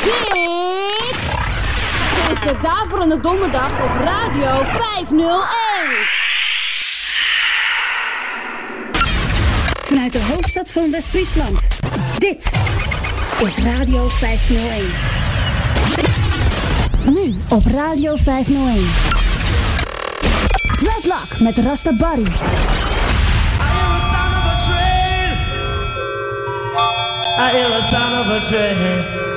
Dit is de Daverende Donderdag op Radio 501. Vanuit de hoofdstad van West-Friesland. Dit is Radio 501. Nu op Radio 501. Dreadlock met Rasta Barry. I hear the sound of a train.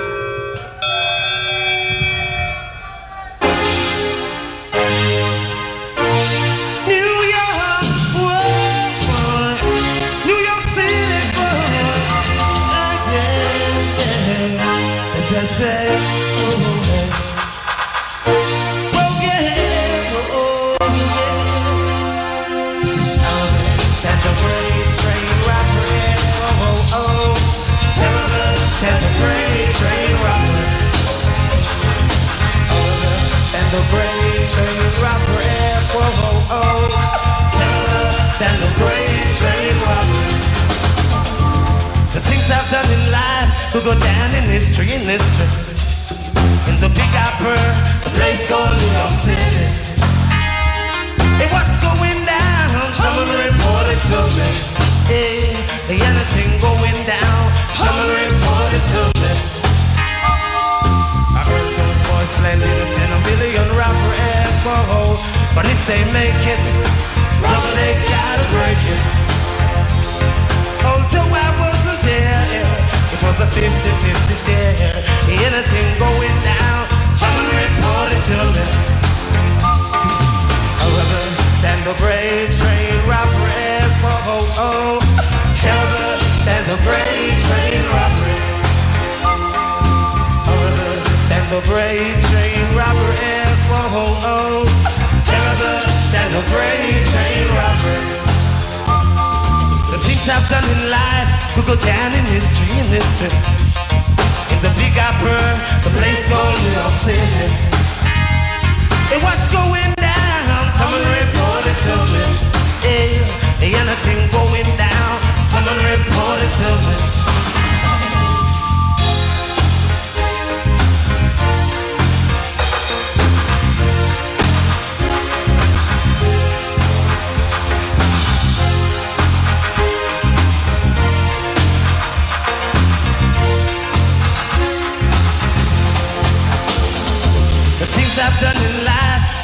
And train rapper, oh, oh, oh. Freight train rapper. The things I've done in life will go down in history, in history. In the Big Apple, the place called New York City. Hey, what's going down? Someone report it to me. Hey, anything going down? Someone report it to me. Boys blending a million rapper echo. But if they make it, rubber they gotta break it. Although I wasn't there, it was a 50-50 share. Anything going down, someone report it to me. Other than the brave train robbery, oh, oh, oh. Terrible than the brave train robbery. The brave train robbery, oh, oh, oh. Terrible than the brave train robbery. The things I've done in life will go down in history, in history. In the Big Apple, the place called New York City. Hey, what's going down? Come and report to me. Hey, hey, anything going down? Come and report it to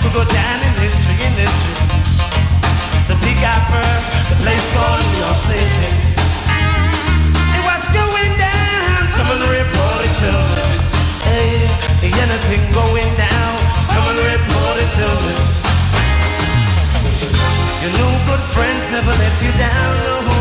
will go down in history, in history. The Big Apple, the place called New York City. Hey, what's going down? Come and report it me. Hey, anything going down? Come and report it to me. You know good friends never let you down. No.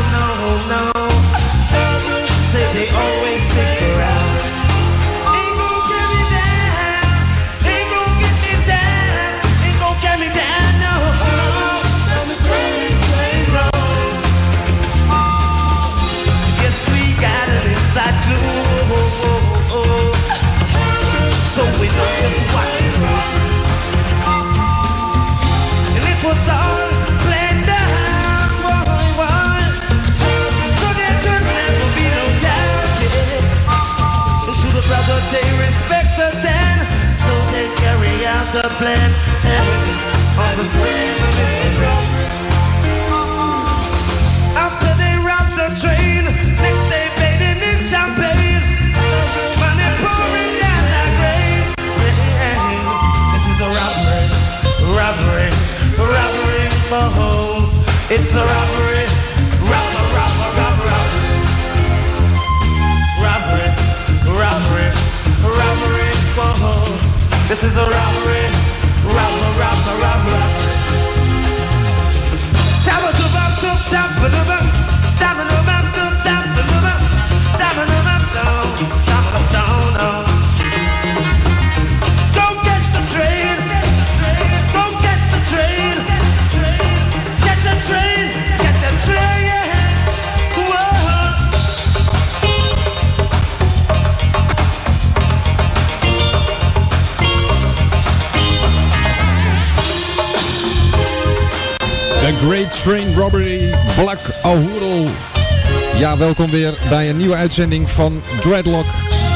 Welkom weer bij een nieuwe uitzending van Dreadlock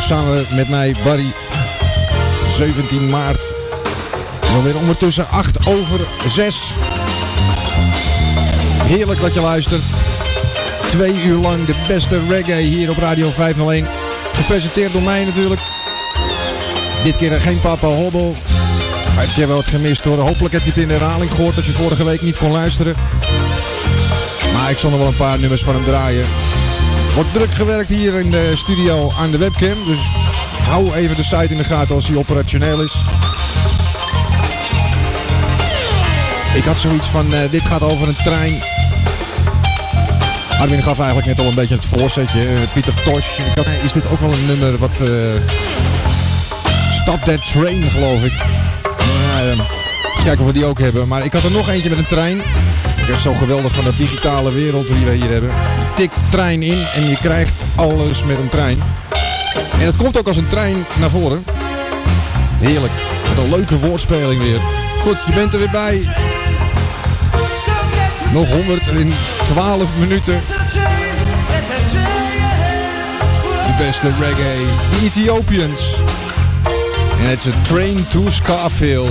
samen met mij, Barry. 17 maart. Dan weer ondertussen 8 over 6. Heerlijk dat je luistert. Twee uur lang de beste reggae hier op Radio 501. Gepresenteerd door mij natuurlijk. Dit keer geen Papa Hobbel. Heb je wel wat gemist hoor. Hopelijk heb je het in de herhaling gehoord dat je vorige week niet kon luisteren. Maar ik zal nog wel een paar nummers van hem draaien. Wordt druk gewerkt hier in de studio aan de webcam. Dus hou even de site in de gaten als die operationeel is. Ik had zoiets van, uh, dit gaat over een trein. Armin gaf eigenlijk net al een beetje het voorzetje. Uh, Pieter Tosh. Ik had, is dit ook wel een nummer wat... Uh, Stop That Train, geloof ik. Uh, eens kijken of we die ook hebben. Maar ik had er nog eentje met een trein. Ik is zo geweldig van de digitale wereld die we hier hebben. Tikt trein in en je krijgt alles met een trein. En het komt ook als een trein naar voren. Heerlijk. Wat een leuke woordspeling weer. Goed, je bent er weer bij. Nog 112 minuten. De beste reggae. De Ethiopians. En het is a train to Scarfield.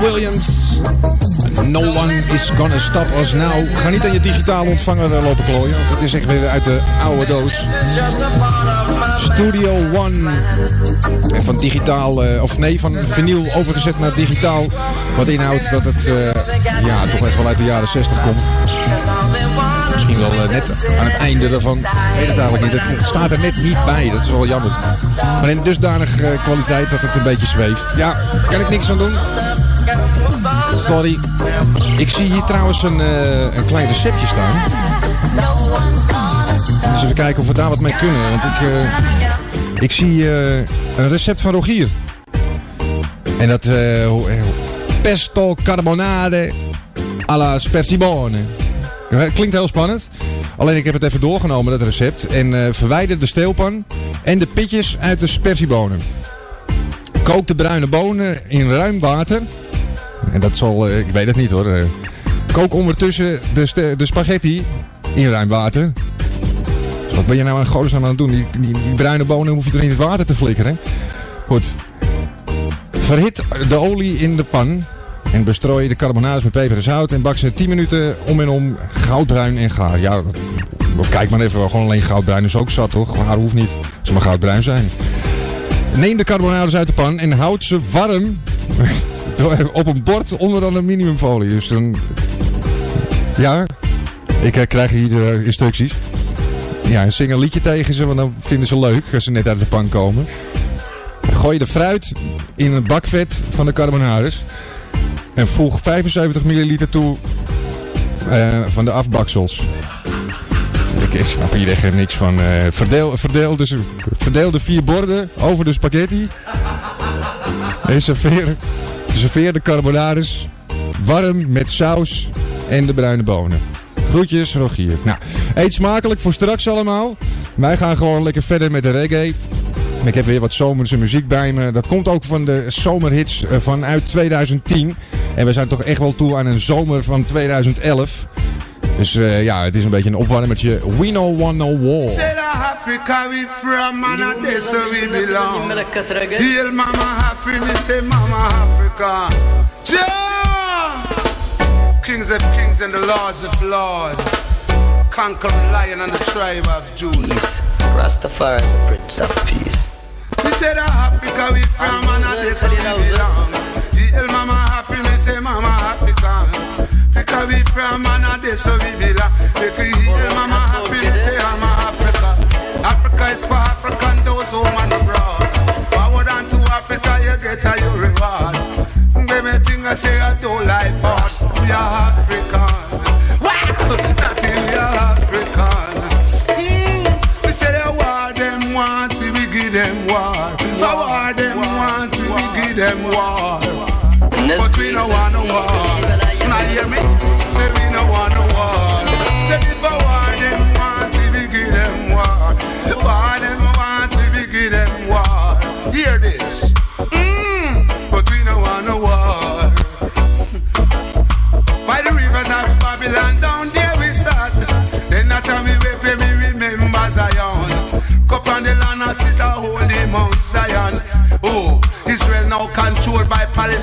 Williams. No one is gonna stop us now. Ga niet aan je digitale ontvanger eh, lopen klooien. Het is echt weer uit de oude doos. Studio One. En van digitaal, eh, of nee, van vinyl overgezet naar digitaal. Wat inhoudt dat het eh, ja, toch echt wel uit de jaren 60 komt. Misschien wel net aan het einde daarvan. Ik weet het eigenlijk niet. Het, staat er net niet bij. Dat is wel jammer. Maar in dusdanig eh, kwaliteit dat het een beetje zweeft. Ja, kan ik niks aan doen. Sorry. Ik zie hier trouwens een, eh, een klein receptje staan. Dus even kijken of we daar wat mee kunnen. Want ik, eh, ik zie eh, een recept van Rogier. En dat pesto carbonade alla spersibone. Klinkt heel spannend. Alleen ik heb het even doorgenomen, dat recept. En verwijder de steelpan en de pitjes uit de spersiebonen. Kook de bruine bonen in ruim water. En dat zal, eh, ik weet het niet hoor. eh. Kook ondertussen de, de spaghetti in ruim water. Wat ben je nou aan godesnaam aan het doen? Die, bruine bonen hoef je er in het water te flikkeren. Goed. Verhit de olie in de pan. En bestrooi de carbonades met peper en zout. En bak ze 10 minuten om en om goudbruin en gaar. Ja, kijk maar even. Gewoon alleen goudbruin is ook zat toch? Gaar hoeft niet. Ze mag goudbruin zijn. Neem de carbonades uit de pan en houd ze warm op een bord onder aluminiumfolie. Dus dan... Ja, ik eh, krijg hier de instructies. Ja, zing een liedje tegen ze, want dan vinden ze leuk als ze net uit de pan komen. Gooi de fruit in het bakvet van de carbonades. En voeg 75 milliliter toe eh, van de afbaksels. Ik, snap hier echt niks van. eh, verdeel, verdeel, dus, verdeel de vier borden over de spaghetti. En serveer, serveer de carbonades warm met saus en de bruine bonen. Groetjes, Rogier. Nou, eet smakelijk voor straks allemaal. Wij gaan gewoon lekker verder met de reggae. Ik heb weer wat zomerse muziek bij me. Dat komt ook van de zomerhits eh, vanuit 2010. En we zijn toch echt wel toe aan een zomer van 2011. Dus eh, ja, het is een beetje een opwarmertje. We know one no war. Say Africa we from and a this where we belong. Heal mama Africa, me say mama Africa. Jah! Kings of kings and the lords of lords. Conquering lion and the tribe of Judah. Peace. Rastafari is the Prince of Peace. We say that Africa we from and a this where we belong. Heal mama Africa, me say mama Africa. Africa we from and a this where we belong. Make we heal mama me say mama Africa. Africa is for African, those home and abroad. Forward on to Africa, you get a your reward. Baby, thing I say I do like us. We are African. Wow, that is we are African. Mm, We say the war them want, we give them war. For war them want, we give them war.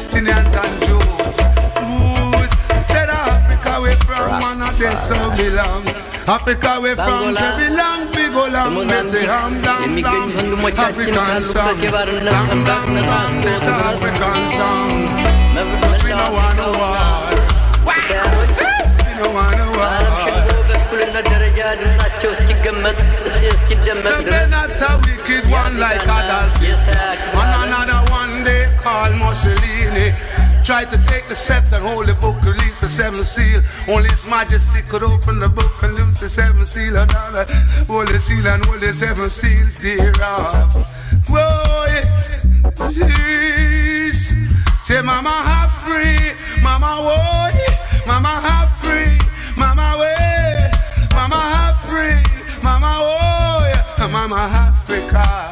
Palestinians and Jews. Who's said Africa we from man and they so belong. Africa we from they belong fi go long. Mete ham dam dam. African song. Dam dam dam. This African song. But we no want no war. We no want no war. They're not a wicked one like Adolf Hitler. And another one they call Mussolini. Tried to take the scepter, hold the book, release the seventh seal. Only His Majesty could open the book and loose the seventh seal. And all the seal and hold the seven seals thereof. Whoa. Jeez. Say, Mama, have free. Mama, yeah. Mama, have free. Mama, way. Mama, have free. Mama, oh, yeah. Mama, Africa.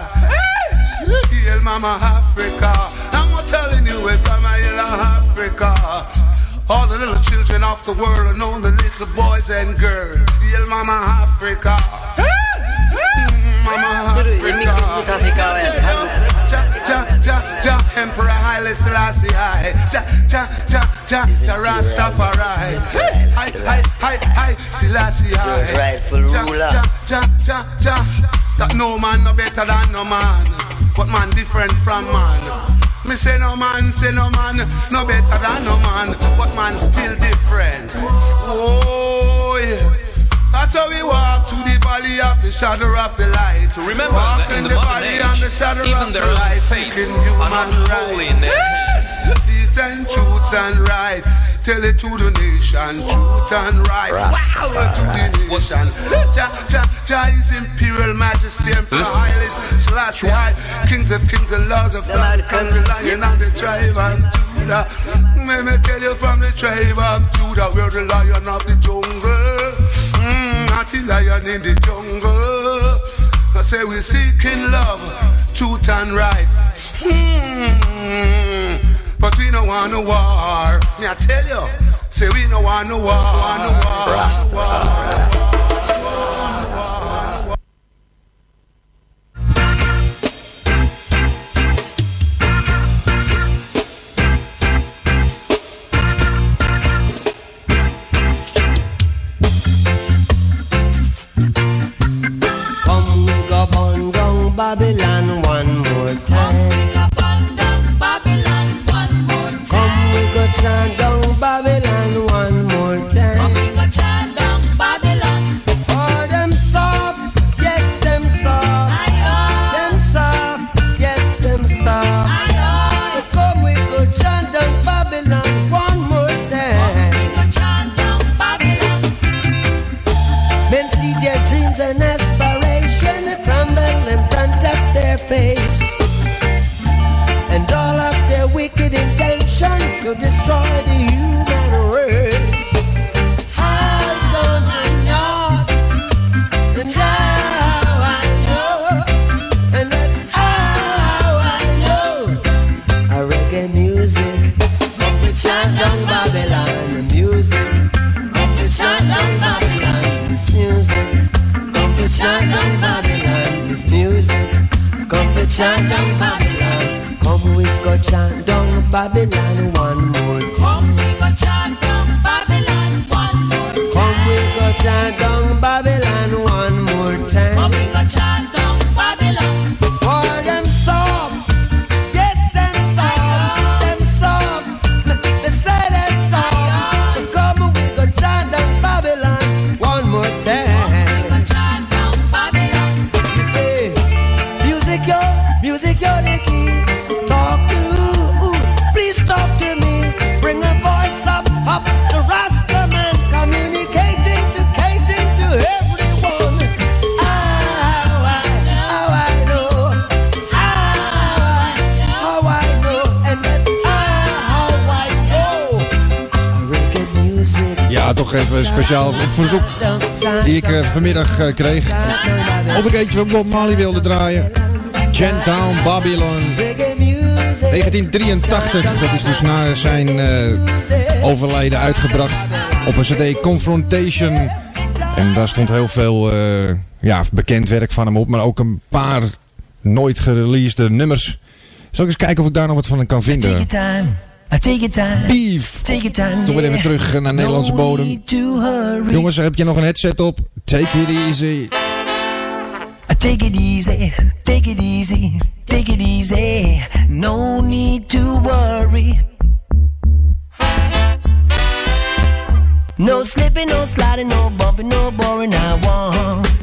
Mama Africa. I'm not telling you it, Mama, Hail Africa. All the little children of the world and all the little boys and girls. Hail Mama Africa. Mama Africa. Ja, ja, ja, ja, Emperor Haile Selassie I. Ja, ja, ja, ja, ja, Rastafari. Hi, hi, hi, hi, Selassie I. rightful ruler. ja, ja, ja, ja. That no man no better than no man. But man different from man. Me say no man, say no man, no better than no man. But man still different. Oh yeah. That's how we walk through the valley of the shadow of the light. Remember walk that in the the valley age, and the shadow even of the light. are human not holy in their hands. Peace and truth and right. Tell it to the nation, truth and right. Wow, to the nation. Jah, Jah, Jah is imperial majesty, emperor Haile Selassie I. Kings of kings and lords of lords, the lion and the tribe of Judah. Let me tell you from the tribe of Judah, we're the lion of the jungle. Mm, not the lion in the jungle. I say we're seeking love, truth and right. Hmm. But we don't want no war. Me I tell you, say we don't want no war, no war, no we go Babylon ook Bob Marley wilde draaien. Gentown Babylon. 1983, dat is dus na zijn uh, overlijden uitgebracht op een cd Confrontation. En daar stond heel veel uh, ja, bekend werk van hem op, maar ook een paar nooit gereleasede nummers. Zal ik eens kijken of ik daar nog wat van kan vinden. Beef. Take your time, Toen weer even terug naar Nederlandse bodem. Jongens, heb je nog een headset op? Take it easy. Take it easy, take it easy, take it easy. No need to worry. No slipping, no sliding, no bumping, no boring. I want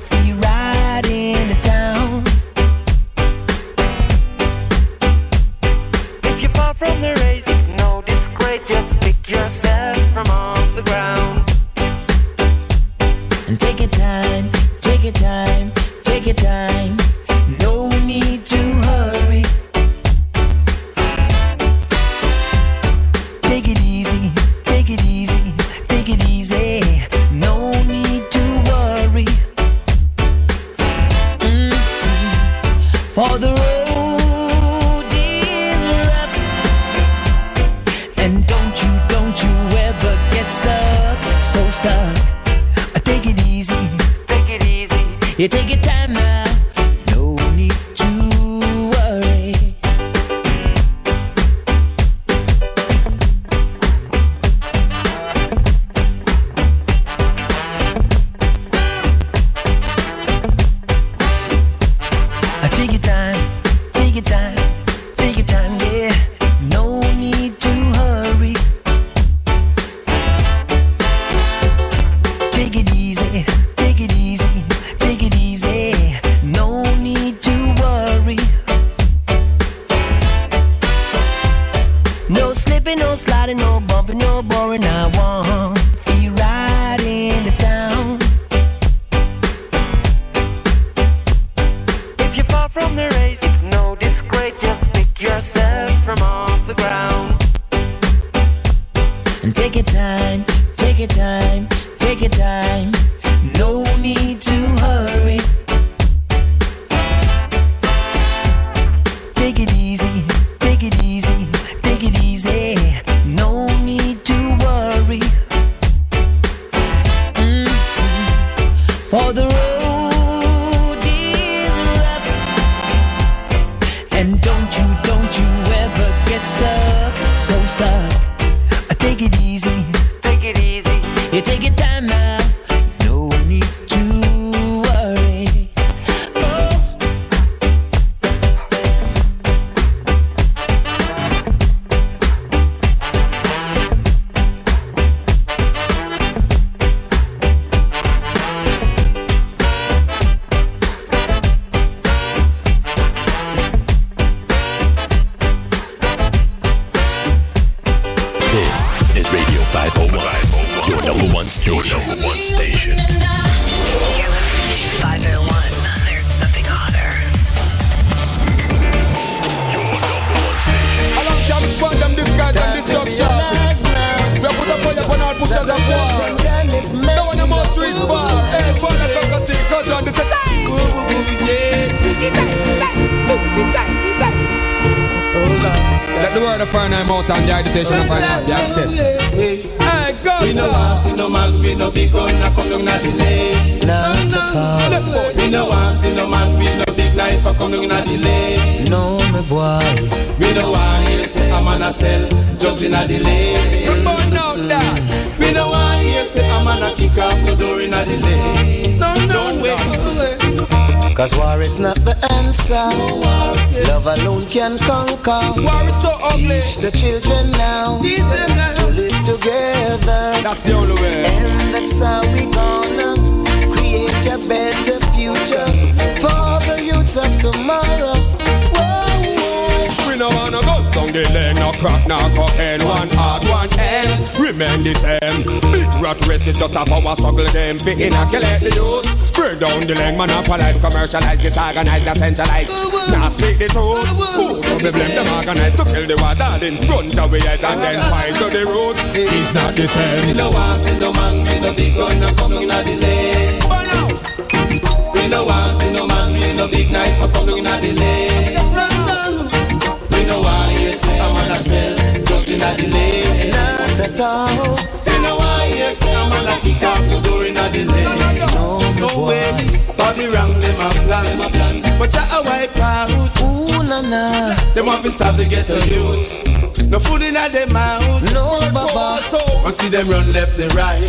the lane monopolize, commercialize, disorganize, decentralize. Now speak the truth. Who do we blame them organized to kill the wizard in front of we eyes and then poison the road? It's not the same. Me no want see no man, me no big gun, no coming out the lane. them a plan. But ya a wipe out. Ooh na na. Them want to stop the ghetto youth. No food in a them mouth. No baba. So I see them run left and right,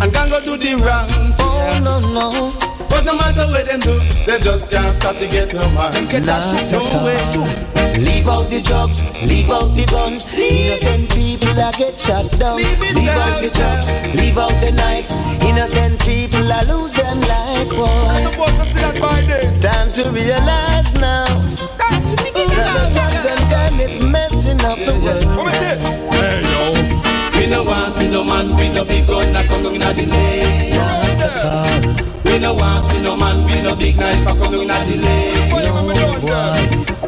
and can go do the wrong. Oh no no. But no matter what them do, they just can't stop the ghetto man. Get that shit no way. Leave out the drugs, leave out the guns. Innocent people that get shot down. Leave, out the drugs, leave out the knife. Innocent people that lose them life. Boy to realize now that the drugs and gun is messing up the world. Hey yo, we no want see no man with no big gun that come down in a delay. We no want see no man with no big knife that come down in a delay.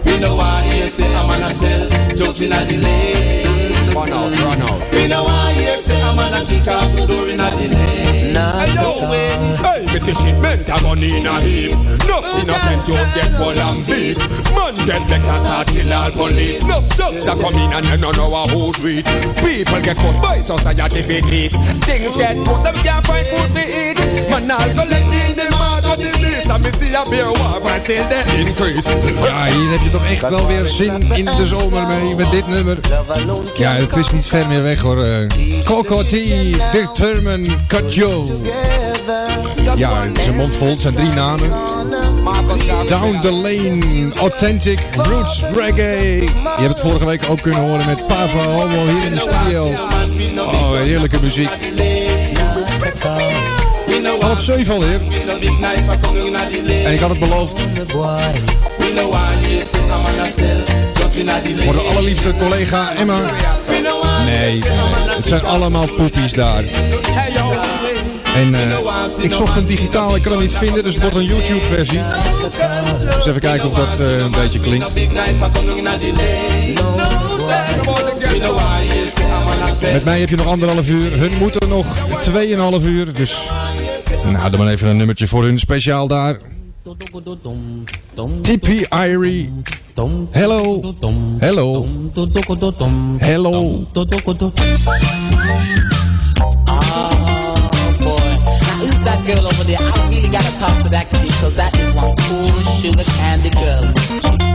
We no want hear say a man a sell drugs in a delay. Run out, run out. We no want hear say a man a kick off the door in a delay. Not No way. Hey, me see shipment a gun in a heap. No innocent youth get pull and beat. Man get vexed and start kill all police. No thugs a come in and they don't know who's sweet. People get forced by society fi thief. Things get worse, them can't find food to eat. Man all go let in the mouth Ja, hier heb je toch echt wel weer zin in de zomer mee met dit nummer. Ja, het is niet ver meer weg hoor. eh. Coco T, Determined Cut Joe. Ja, een mond vol. Zijn drie namen. Down the Lane, Authentic Roots Reggae. Je hebt het vorige week ook kunnen horen met Papa Homo hier in de studio. Oh, heerlijke muziek. Half zeven alweer. En ik had het beloofd. Voor de allerliefste collega Emma. Nee, het zijn allemaal poepies daar. En eh, ik zocht een digitaal, ik kan het niet vinden, dus het wordt een YouTube-versie. Dus even kijken of dat eh, een beetje klinkt. Met mij heb je nog anderhalf uur. Hun moeten nog 2,5 uur. Dus nou, dan maar even een nummertje voor hun speciaal daar. Tippy Irie. Hello. Hello. Hello. Now who's that girl over there? I really gotta talk to that chick, cause that is one cool sugar candy girl.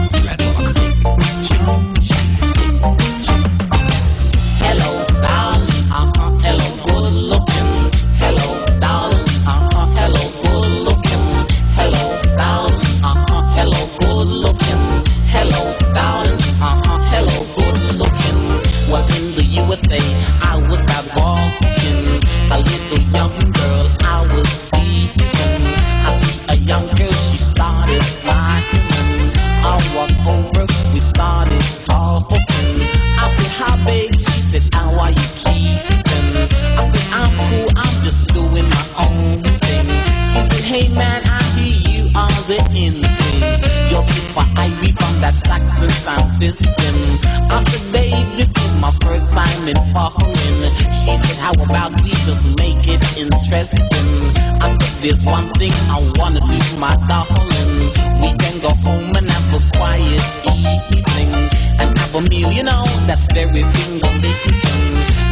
Hey man, I hear you are the in thing. You're for Ivy from that Saxon sound system. I said, babe, this is my first time in foreign. She said, how about we just make it interesting? I said, there's one thing I wanna do, my darling. We can go home and have a quiet evening and have a meal, you know, that's very finger licking.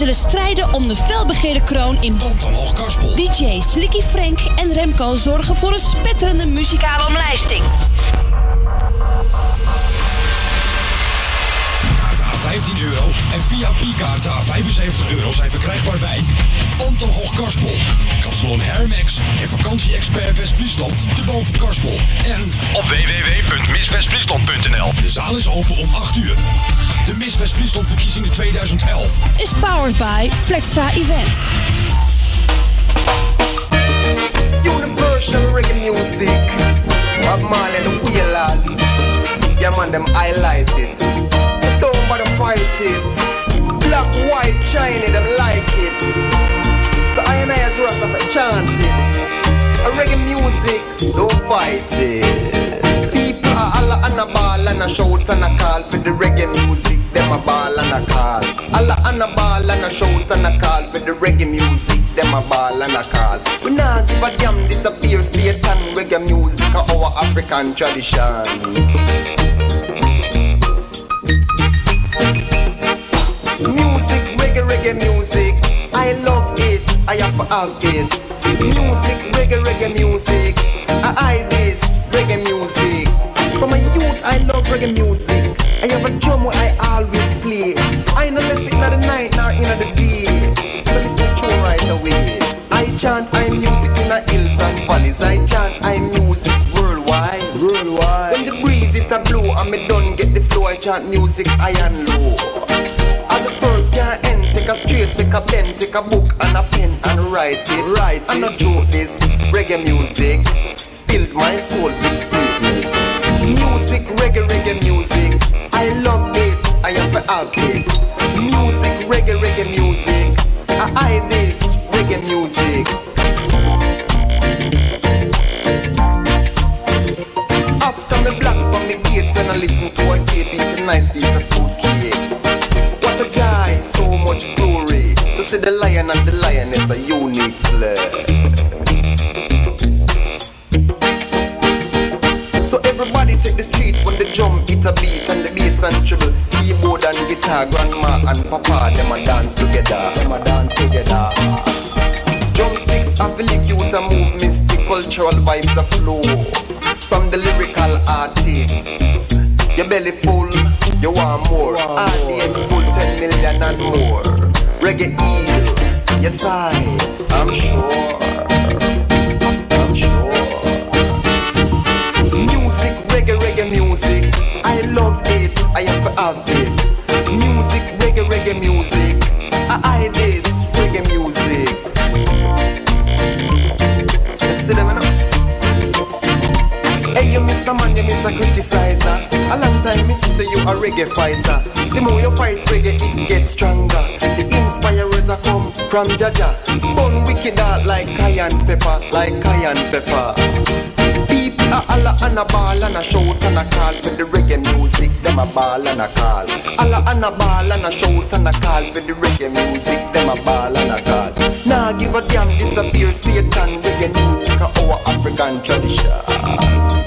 Zullen strijden om de felbegeerde kroon in DJ Slicky Frank en Remco zorgen voor een spetterende muzikale omlijsting. Kaarten a 15 euro en via P-kaarten a 75 euro zijn verkrijgbaar bij Pantelhoog Karspel, Kapsalon Hermex en vakantieexpert West-Friesland de Boven Karspel. En op www.misswestfriesland.nl. De zaal is open om 8 uur. De Miss West-Friesland verkiezingen 2011. Is powered by Flexa Events. Universal reggae music. Bob Marley the Wailers. Yeah man, them highlight it. So don't bother fight it. Black, white, shiny, them like it. So I and I as Rasta chant it. A reggae music, don't fight it. People are alla and a ball and a shout and a call for the reggae music. Them a ball and a call. Alla and a ball and a shout and a call for the reggae music. Them a ball and a call. We not give a damn disappear Satan reggae music our African tradition. Music, reggae, reggae music. I love it. I have to have it. Music, reggae, reggae music. I I this reggae music. From a youth, I love reggae music. Night nor in the day. So listen to right away. I chant I music in the hills and valleys. I chant I music worldwide. Worldwide. When the breeze it a blow and me done get the flow. I chant music high and low. As the first can't end, take a straight, take a pen, take a book and a pen and write it. Write it. And not joke this reggae music filled my soul with sweetness. Music, reggae, reggae music. I love it. I have to reggae music. After me blacks from the gates and I listen to a tape, eat a nice piece of food cake. What a joy, so much glory. To see the lion and the lioness a unique flair. So everybody take the street when the drum hit a beat and the bass and treble, keyboard and guitar, grandma and papa, them a dance together. Them a dance together. Drumsticks the lick you to move mystic cultural vibes a flow from the lyrical artists. Your belly full, you want more. Audience full, 10 million and more. Reggae heal, yes I, I'm sure. Miss a a criticizer. A long time, miss say you a reggae fighter. The more you fight reggae, it gets stronger. The inspire words are come from Jaja. Bun wicked out like cayenne pepper, like cayenne pepper. People are alla and a ball and a shout and a call for the reggae music. Them a ball and a call. Alla and a ball and a shout and a call for the reggae music. Them a ball and a call. Nah, give a damn disappear Satan reggae music our African tradition.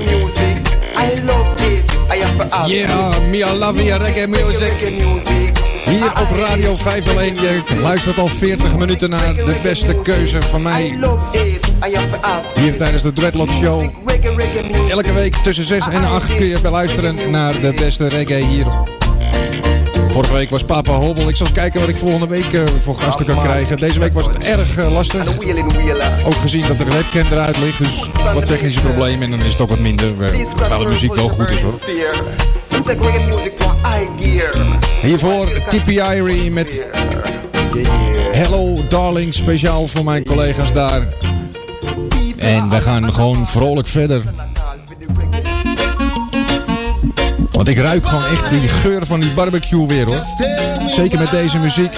music. I love it. I am have a Yeah, me I love your reggae music. Hier op Radio 501. Je luistert al 40 minuten naar de beste keuze van mij. Hier tijdens de Dreadlock Show. Elke week tussen 6 en 8 kun je beluisteren naar de beste reggae hier Vorige week was Papa Hobbel. Ik zal kijken wat ik volgende week eh, voor gasten kan krijgen. Deze week was het erg eh, lastig. Ook gezien dat de webcam eruit ligt. Dus wat technische problemen. En dan is het ook wat minder. eh, Terwijl de muziek wel goed is hoor. Hiervoor Tippy Irie met Hello Darling. Speciaal voor mijn collega's daar. En we gaan gewoon vrolijk verder. Want ik ruik gewoon echt die geur van die barbecue weer hoor. Zeker met deze muziek.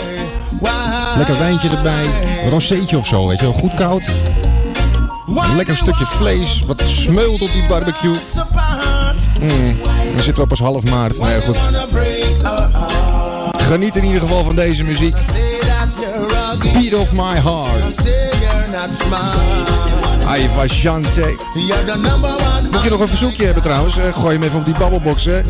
Lekker wijntje erbij. Rozeetje of zo, weet je wel. Goed koud. Lekker stukje vlees. Wat smeult op die barbecue. Mm, dan zitten we pas half maart. Nou ja, goed. Geniet in ieder geval van deze muziek. Beat of my heart. Aiva Shante. Moet je nog een verzoekje hebben trouwens? Eh, gooi hem even op die babbelbox. Hè.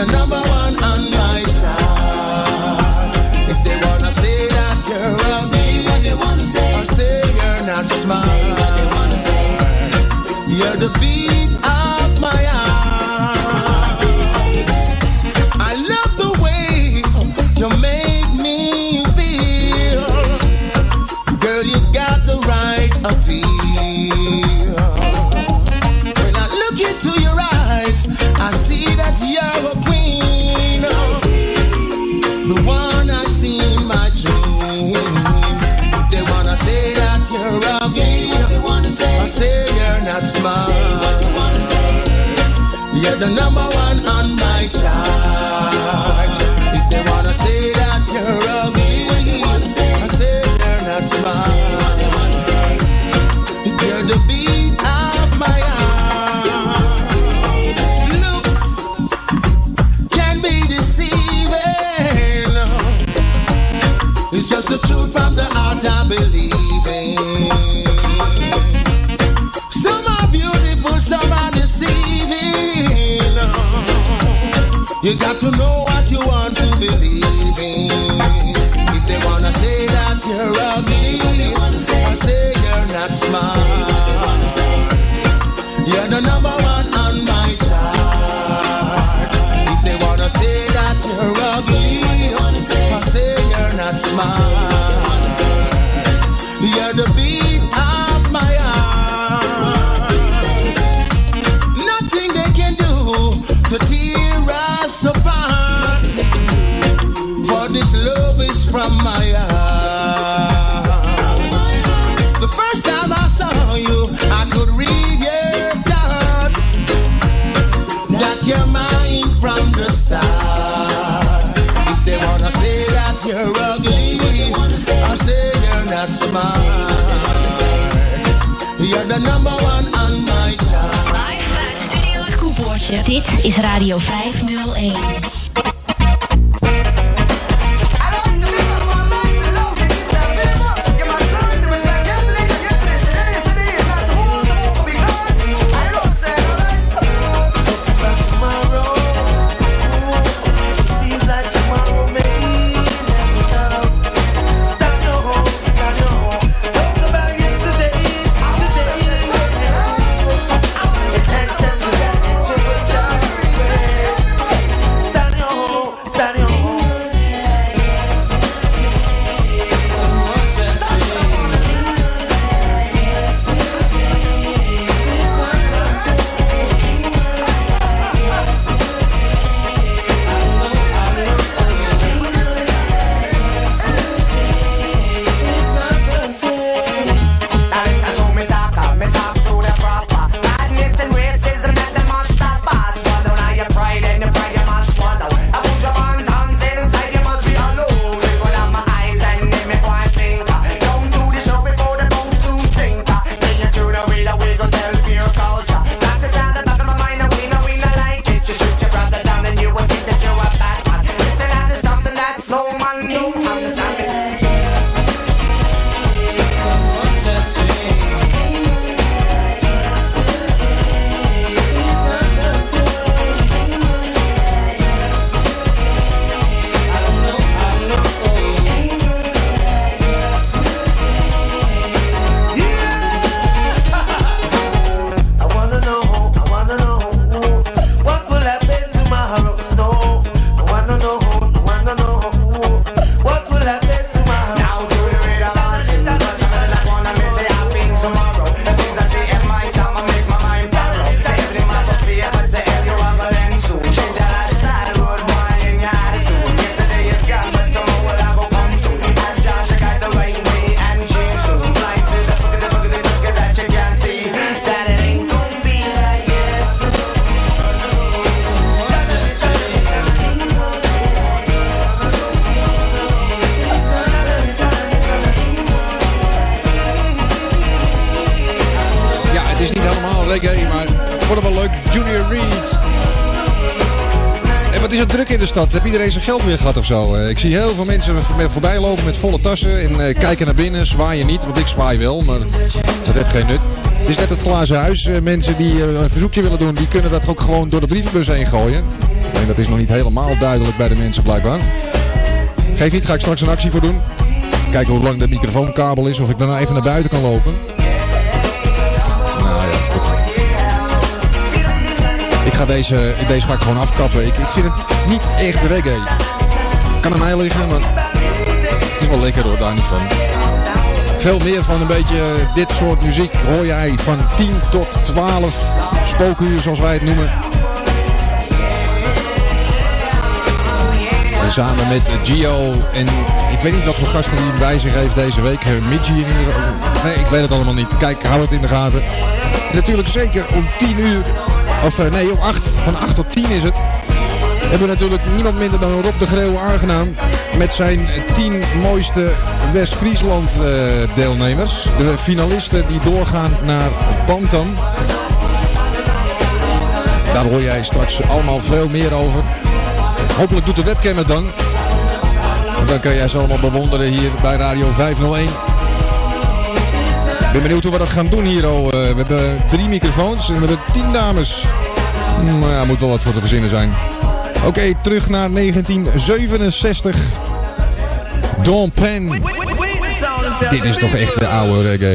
The number number Dit is Radio 501. Geld weer of zo? Eh, ik zie heel veel mensen voor- voorbij lopen met volle tassen en eh, kijken naar binnen. Zwaaien niet, want ik zwaai wel, maar dat heeft geen nut. Het is net het glazen huis. Eh, mensen die een verzoekje willen doen, die kunnen dat ook gewoon door de brievenbus heen gooien. Alleen dat is nog niet helemaal duidelijk bij de mensen blijkbaar. Geef niet, ga ik straks een actie voor doen. Kijken hoe lang de microfoonkabel is, of ik daarna even naar buiten kan lopen. Ga deze, deze ga ik gewoon afkappen. Ik, ik vind het niet echt reggae. Kan aan mij liggen, maar het is wel lekker hoor, daar niet van. Veel meer van een beetje dit soort muziek hoor jij van 10 tot 12 spookuur zoals wij het noemen. En samen met Gio en ik weet niet wat voor gasten hij bij zich heeft deze week. Midgie in. Nee, ik weet het allemaal niet. Kijk, hou het in de gaten. En natuurlijk zeker om 10 uur, of eh, nee, om 8, van 8 tot 10 is het. Hebben we natuurlijk niemand minder dan Rob de Greeuw aangenaam. Met zijn 10 mooiste West-Friesland eh, deelnemers. De finalisten die doorgaan naar Bantam. Daar hoor jij straks allemaal veel meer over. Hopelijk doet de webcam het dan. Dan kan jij ze allemaal bewonderen hier bij Radio 501. Ik ben benieuwd hoe we dat gaan doen hier. Oh. Eh, we hebben drie microfoons en we hebben tien dames. Hmm, Nou ja, moet wel wat voor te verzinnen zijn. Oké, terug naar 1967. Don Pen. Dit is toch echt de oude reggae.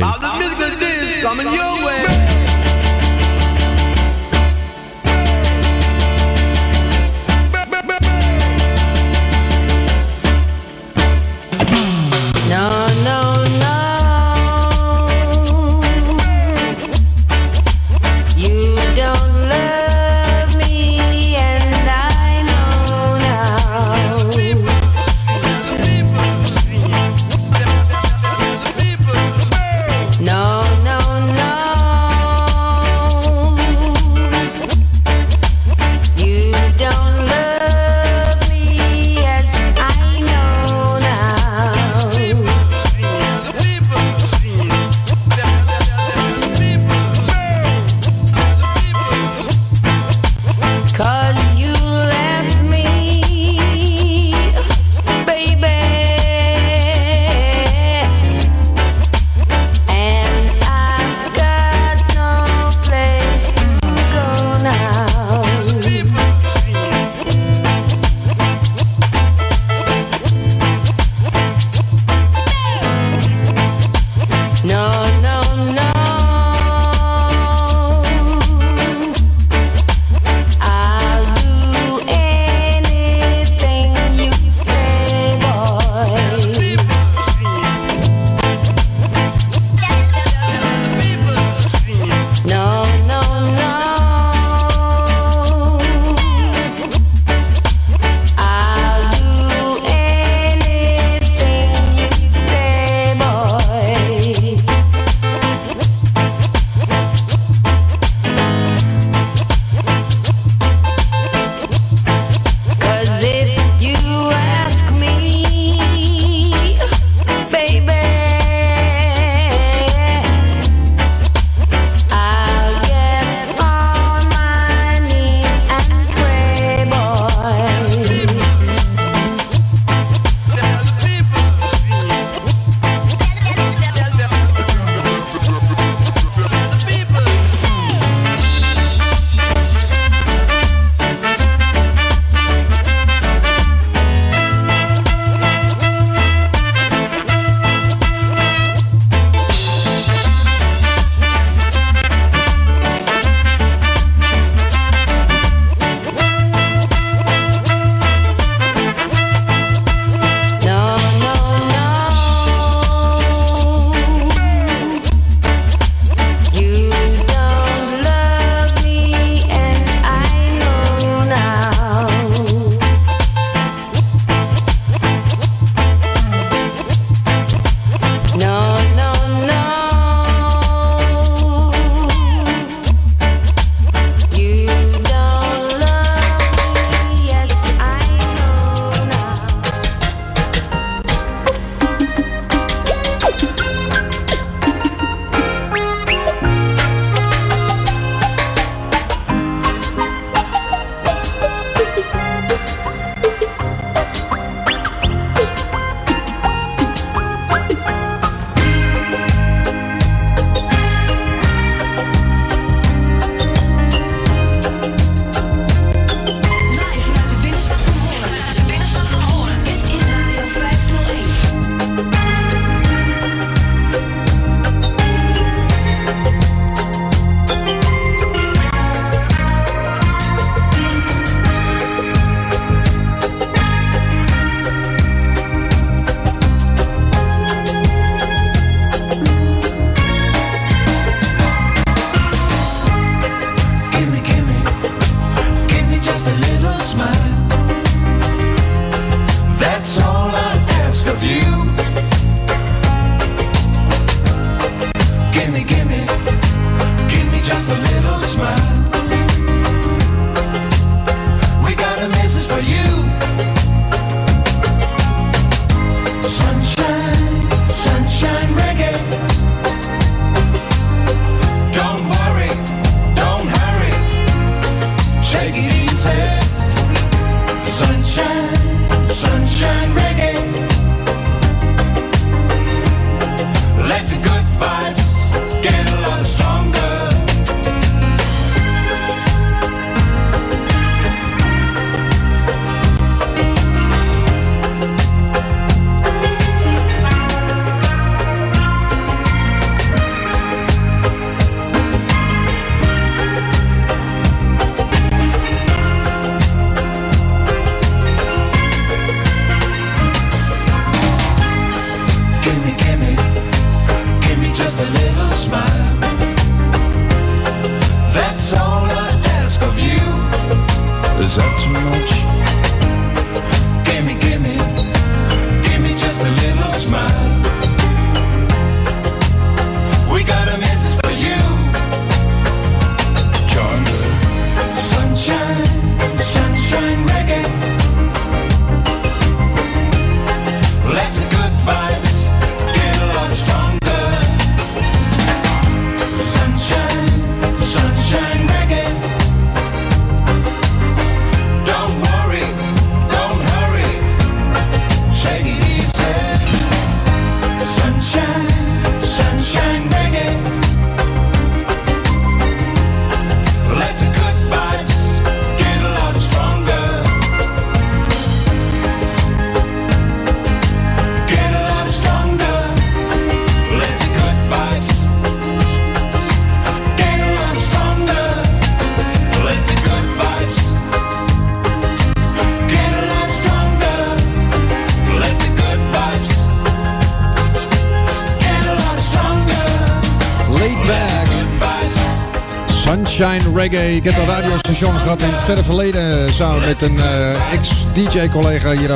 Ik heb een radiostation gehad in het verre verleden samen met een eh, ex-DJ-collega hier.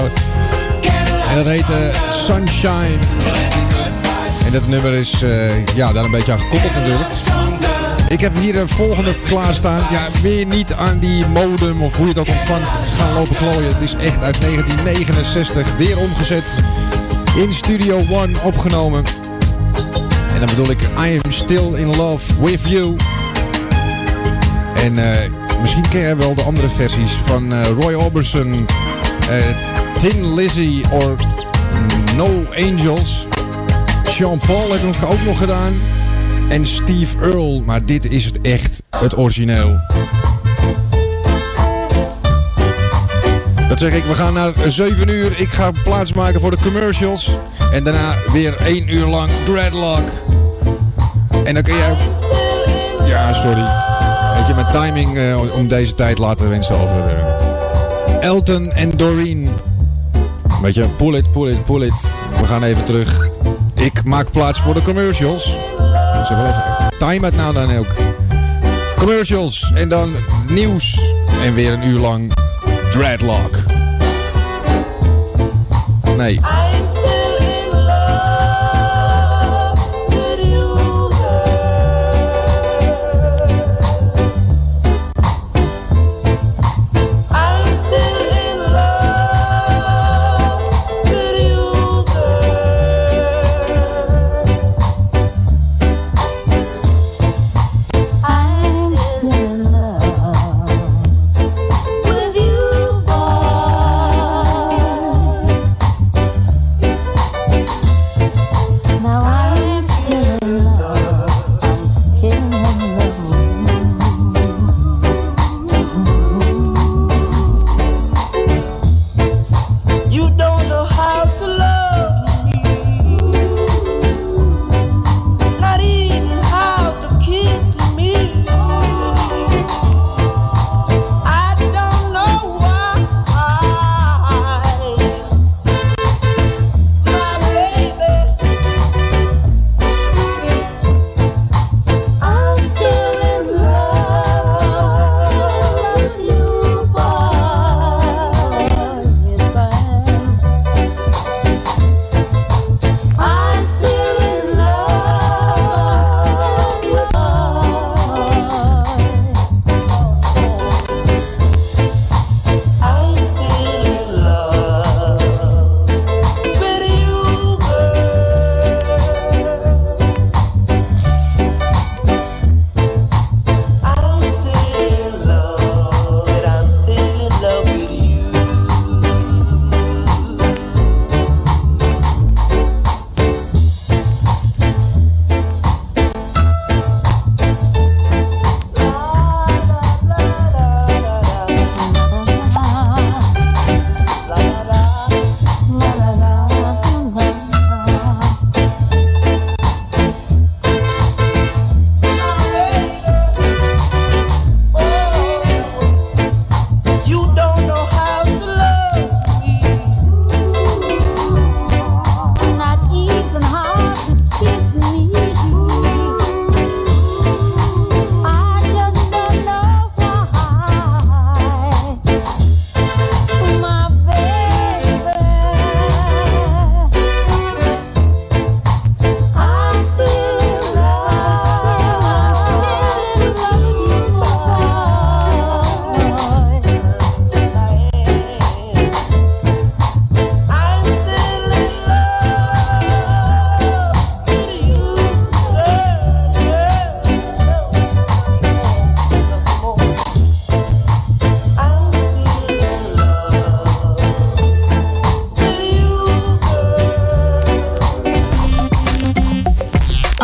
En dat heette Sunshine. En dat nummer is eh, ja, daar een beetje aan gekoppeld natuurlijk. Ik heb hier een volgende klaarstaan. Ja, weer niet aan die modem of hoe je dat ontvangt gaan lopen klooien. Het is echt uit 1969 weer omgezet. In Studio One opgenomen. En dan bedoel ik I am still in love with you. En eh, misschien ken je wel de andere versies van eh, Roy Orbison, eh, Tin Lizzy of No Angels. Sean Paul heeft nog, ook nog gedaan. En Steve Earle. Maar dit is het echt, het origineel. Dat zeg ik, we gaan naar 7 uur. Ik ga plaatsmaken voor de commercials. En daarna weer 1 uur lang dreadlock. En dan kun jij... Ja, sorry. Weet je, mijn timing eh, om deze tijd laten wensen over eh, Elton en Doreen. Weet je, pull it, pull it, pull it. We gaan even terug. Ik maak plaats voor de commercials. Ze wel. Time het nou dan ook. Commercials en dan nieuws. En weer een uur lang dreadlock. Nee.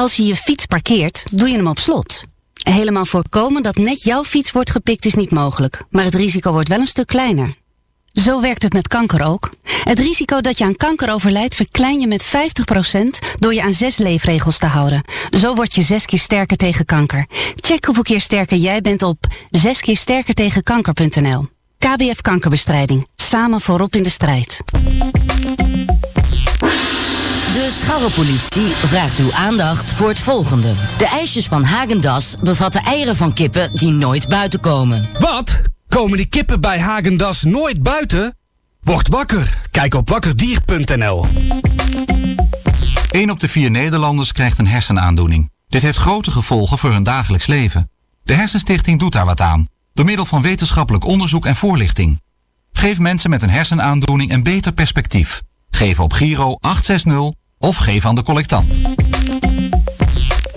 Als je je fiets parkeert, doe je hem op slot. Helemaal voorkomen dat net jouw fiets wordt gepikt is niet mogelijk, maar het risico wordt wel een stuk kleiner. Zo werkt het met kanker ook. Het risico dat je aan kanker overlijdt verklein je met 50% door je aan zes leefregels te houden. Zo word je zes keer sterker tegen kanker. Check hoeveel keer sterker jij bent op zeskeersterkertegenkanker.nl. KWF Kankerbestrijding. Samen voorop in de strijd. De scharrepolitie vraagt uw aandacht voor het volgende. De ijsjes van Hagendas bevatten eieren van kippen die nooit buiten komen. Wat? Komen die kippen bij Hagendas nooit buiten? Word wakker. Kijk op wakkerdier.nl. 1 op de vier Nederlanders krijgt een hersenaandoening. Dit heeft grote gevolgen voor hun dagelijks leven. De Hersenstichting doet daar wat aan, door middel van wetenschappelijk onderzoek en voorlichting. Geef mensen met een hersenaandoening een beter perspectief. Geef op Giro 860 of geef aan de collectant.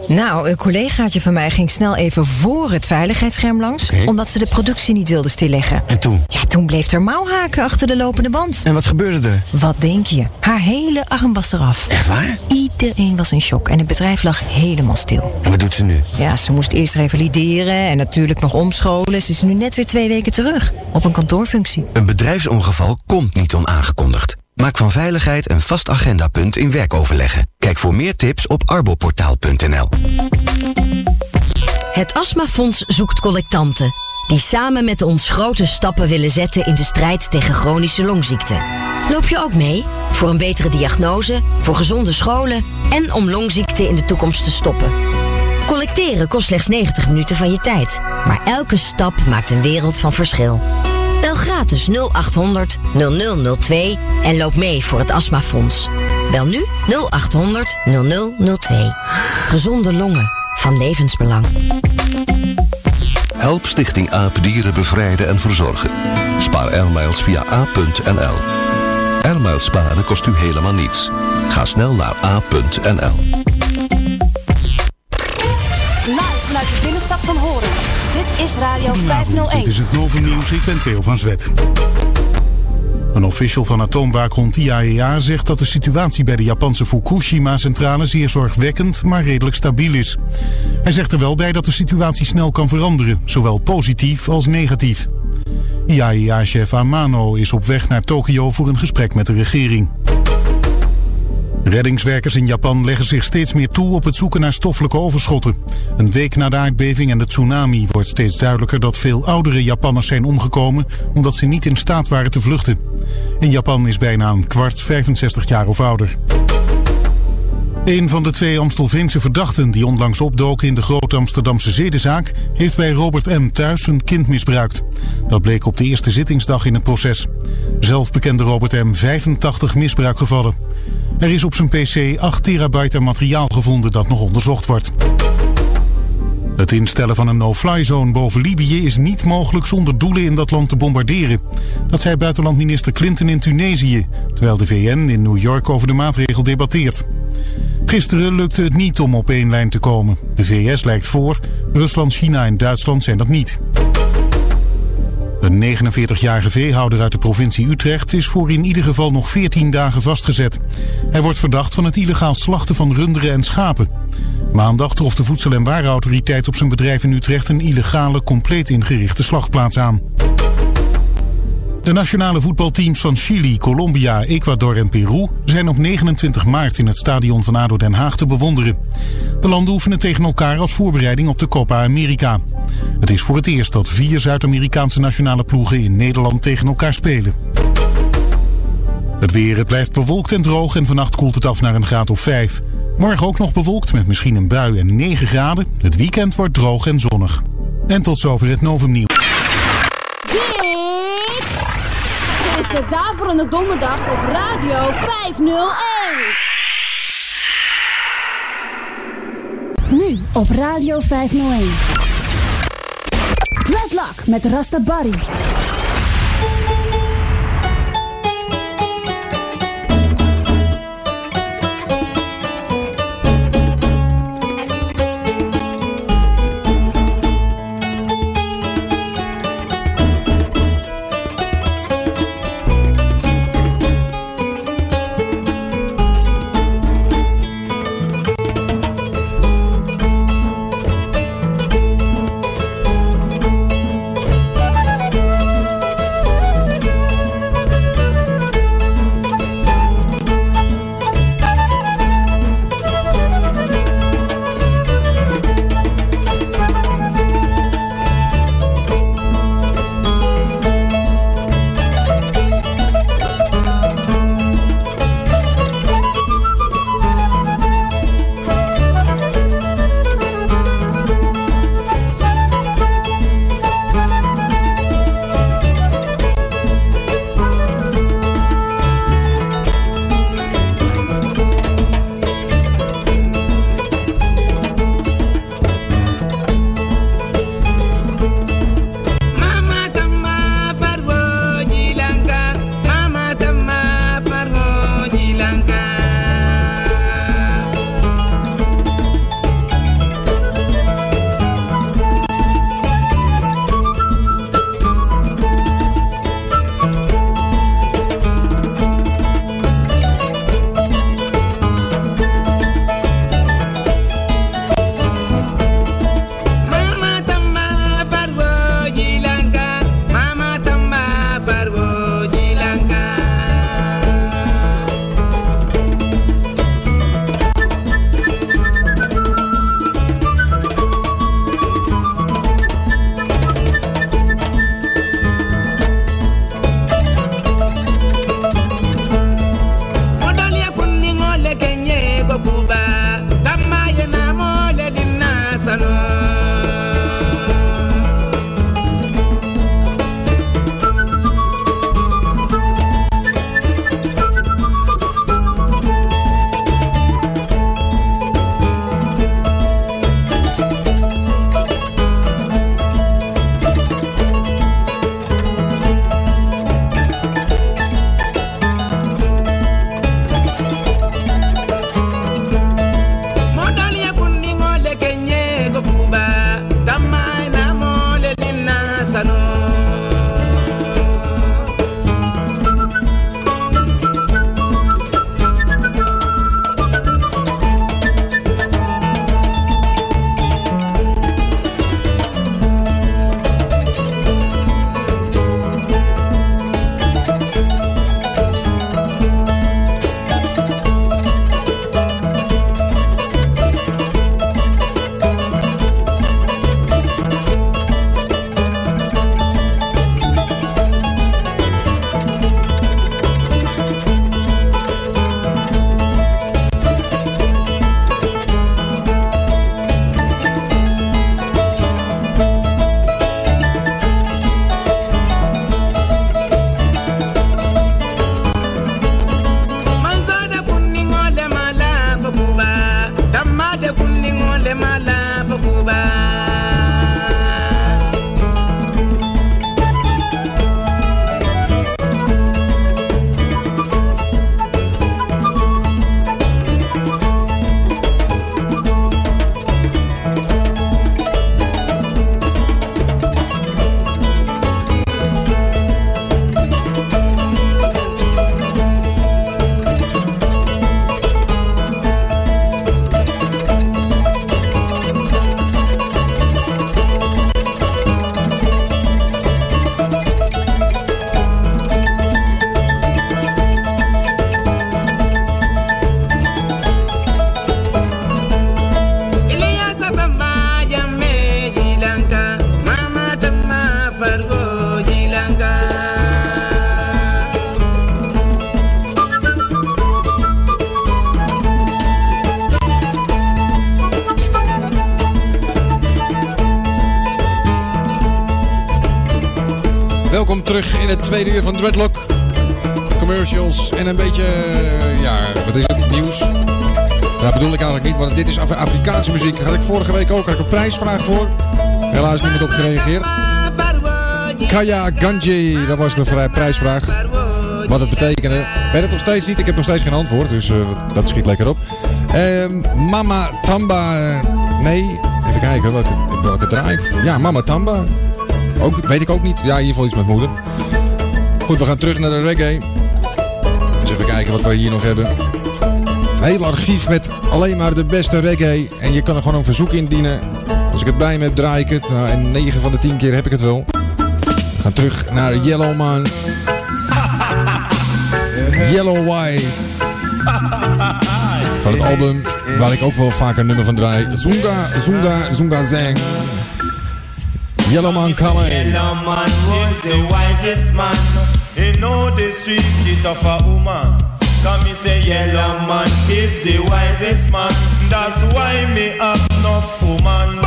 Nou, een collegaatje van mij ging snel even voor het veiligheidsscherm langs... Omdat ze de productie niet wilde stilleggen. En toen? Ja, toen bleef er mouwhaken achter de lopende band. En wat gebeurde er? Wat denk je? Haar hele arm was eraf. Echt waar? Iedereen was in shock en het bedrijf lag helemaal stil. En wat doet ze nu? Ja, ze moest eerst revalideren en natuurlijk nog omscholen. Ze is nu net weer twee weken terug op een kantoorfunctie. Een bedrijfsongeval komt niet onaangekondigd. Maak van veiligheid een vast agendapunt in werkoverleggen. Kijk voor meer tips op arboportaal.nl. Het Astmafonds zoekt collectanten die samen met ons grote stappen willen zetten in de strijd tegen chronische longziekten. Loop je ook mee? Voor een betere diagnose, voor gezonde scholen en om longziekten in de toekomst te stoppen. Collecteren kost slechts 90 minuten van je tijd, maar elke stap maakt een wereld van verschil. Bel gratis 0800 0002 en loop mee voor het Astmafonds. Bel nu 0800 0002. Gezonde longen van levensbelang. Help Stichting AAP dieren bevrijden en verzorgen. Spaar airmiles via a.nl. Airmiles sparen kost u helemaal niets. Ga snel naar a.nl. Live vanuit de binnenstad van Horen. Dit is Radio Dit 501. is het Novum Nieuws. Ik ben Theo van Zwet. Een official van atoomwaakhond IAEA zegt dat de situatie bij de Japanse Fukushima-centrale zeer zorgwekkend, maar redelijk stabiel is. Hij zegt er wel bij dat de situatie snel kan veranderen, zowel positief als negatief. IAEA-chef Amano is op weg naar Tokio voor een gesprek met de regering. Reddingswerkers in Japan leggen zich steeds meer toe op het zoeken naar stoffelijke overschotten. Een week na de aardbeving en de tsunami wordt steeds duidelijker dat veel oudere Japanners zijn omgekomen omdat ze niet in staat waren te vluchten. In Japan is bijna een kwart 65 jaar of ouder. Een van de twee Amstelveense verdachten die onlangs opdoken in de grote Amsterdamse zedenzaak... heeft bij Robert M. thuis een kind misbruikt. Dat bleek op de eerste zittingsdag in het proces. Zelf bekende Robert M. 85 misbruikgevallen. Er is op zijn pc 8 terabyte aan materiaal gevonden dat nog onderzocht wordt. Het instellen van een no-fly zone boven Libië is niet mogelijk zonder doelen in dat land te bombarderen. Dat zei buitenlandminister Clinton in Tunesië, terwijl de VN in New York over de maatregel debatteert. Gisteren lukte het niet om op één lijn te komen. De VS lijkt voor, Rusland, China en Duitsland zijn dat niet. Een 49-jarige veehouder uit de provincie Utrecht is voor in ieder geval nog 14 dagen vastgezet. Hij wordt verdacht van het illegaal slachten van runderen en schapen. Maandag trof de Voedsel- en Warenautoriteit op zijn bedrijf in Utrecht een illegale, compleet ingerichte slachtplaats aan. De nationale voetbalteams van Chili, Colombia, Ecuador en Peru zijn op 29 maart in het stadion van ADO Den Haag te bewonderen. De landen oefenen tegen elkaar als voorbereiding op de Copa America. Het is voor het eerst dat vier Zuid-Amerikaanse nationale ploegen in Nederland tegen elkaar spelen. Het weer, het blijft bewolkt en droog en vannacht koelt het af naar een graad of 5. Morgen ook nog bewolkt met misschien een bui en 9 graden. Het weekend wordt droog en zonnig. En tot zover het Novum Nieuws. Dit is de Daverende Donderdag op Radio 501. Nu op Radio 501. Dreadlock met Rasta Barry. Tweede uur van Dreadlock. Commercials en een beetje, eh, ja, wat is het, nieuws. Dat bedoel ik eigenlijk niet, want dit is Af- Afrikaanse muziek. Daar had ik vorige week ook had ik een prijsvraag voor. Helaas niemand op gereageerd. Kaya Ganji, dat was de prijsvraag. Wat het betekende. Weet het nog steeds niet, ik heb nog steeds geen antwoord, dus eh, dat schiet lekker op. Ehm, Mama Tamba, eh, nee, even kijken welke, welke draai ik. Ja, Mama Tamba. Ook, weet ik ook niet. Ja, in ieder geval iets met moeder. Goed, we gaan terug naar de reggae. Eens even kijken wat we hier nog hebben. Een heel archief met alleen maar de beste reggae. En je kan er gewoon een verzoek indienen. Als ik het bij me heb, draai ik het. Nou, en 9 van de 10 keer heb ik het wel. We gaan terug naar Yellow Man. Yellow Wise. Van het album waar ik ook wel vaak een nummer van draai. Zunga, Zunga, Zunga Zang. Yellow Man coming. Yellow man was the wisest man. Know the secret of a woman. Come me say yellow man is the wisest man. That's why me have enough woman.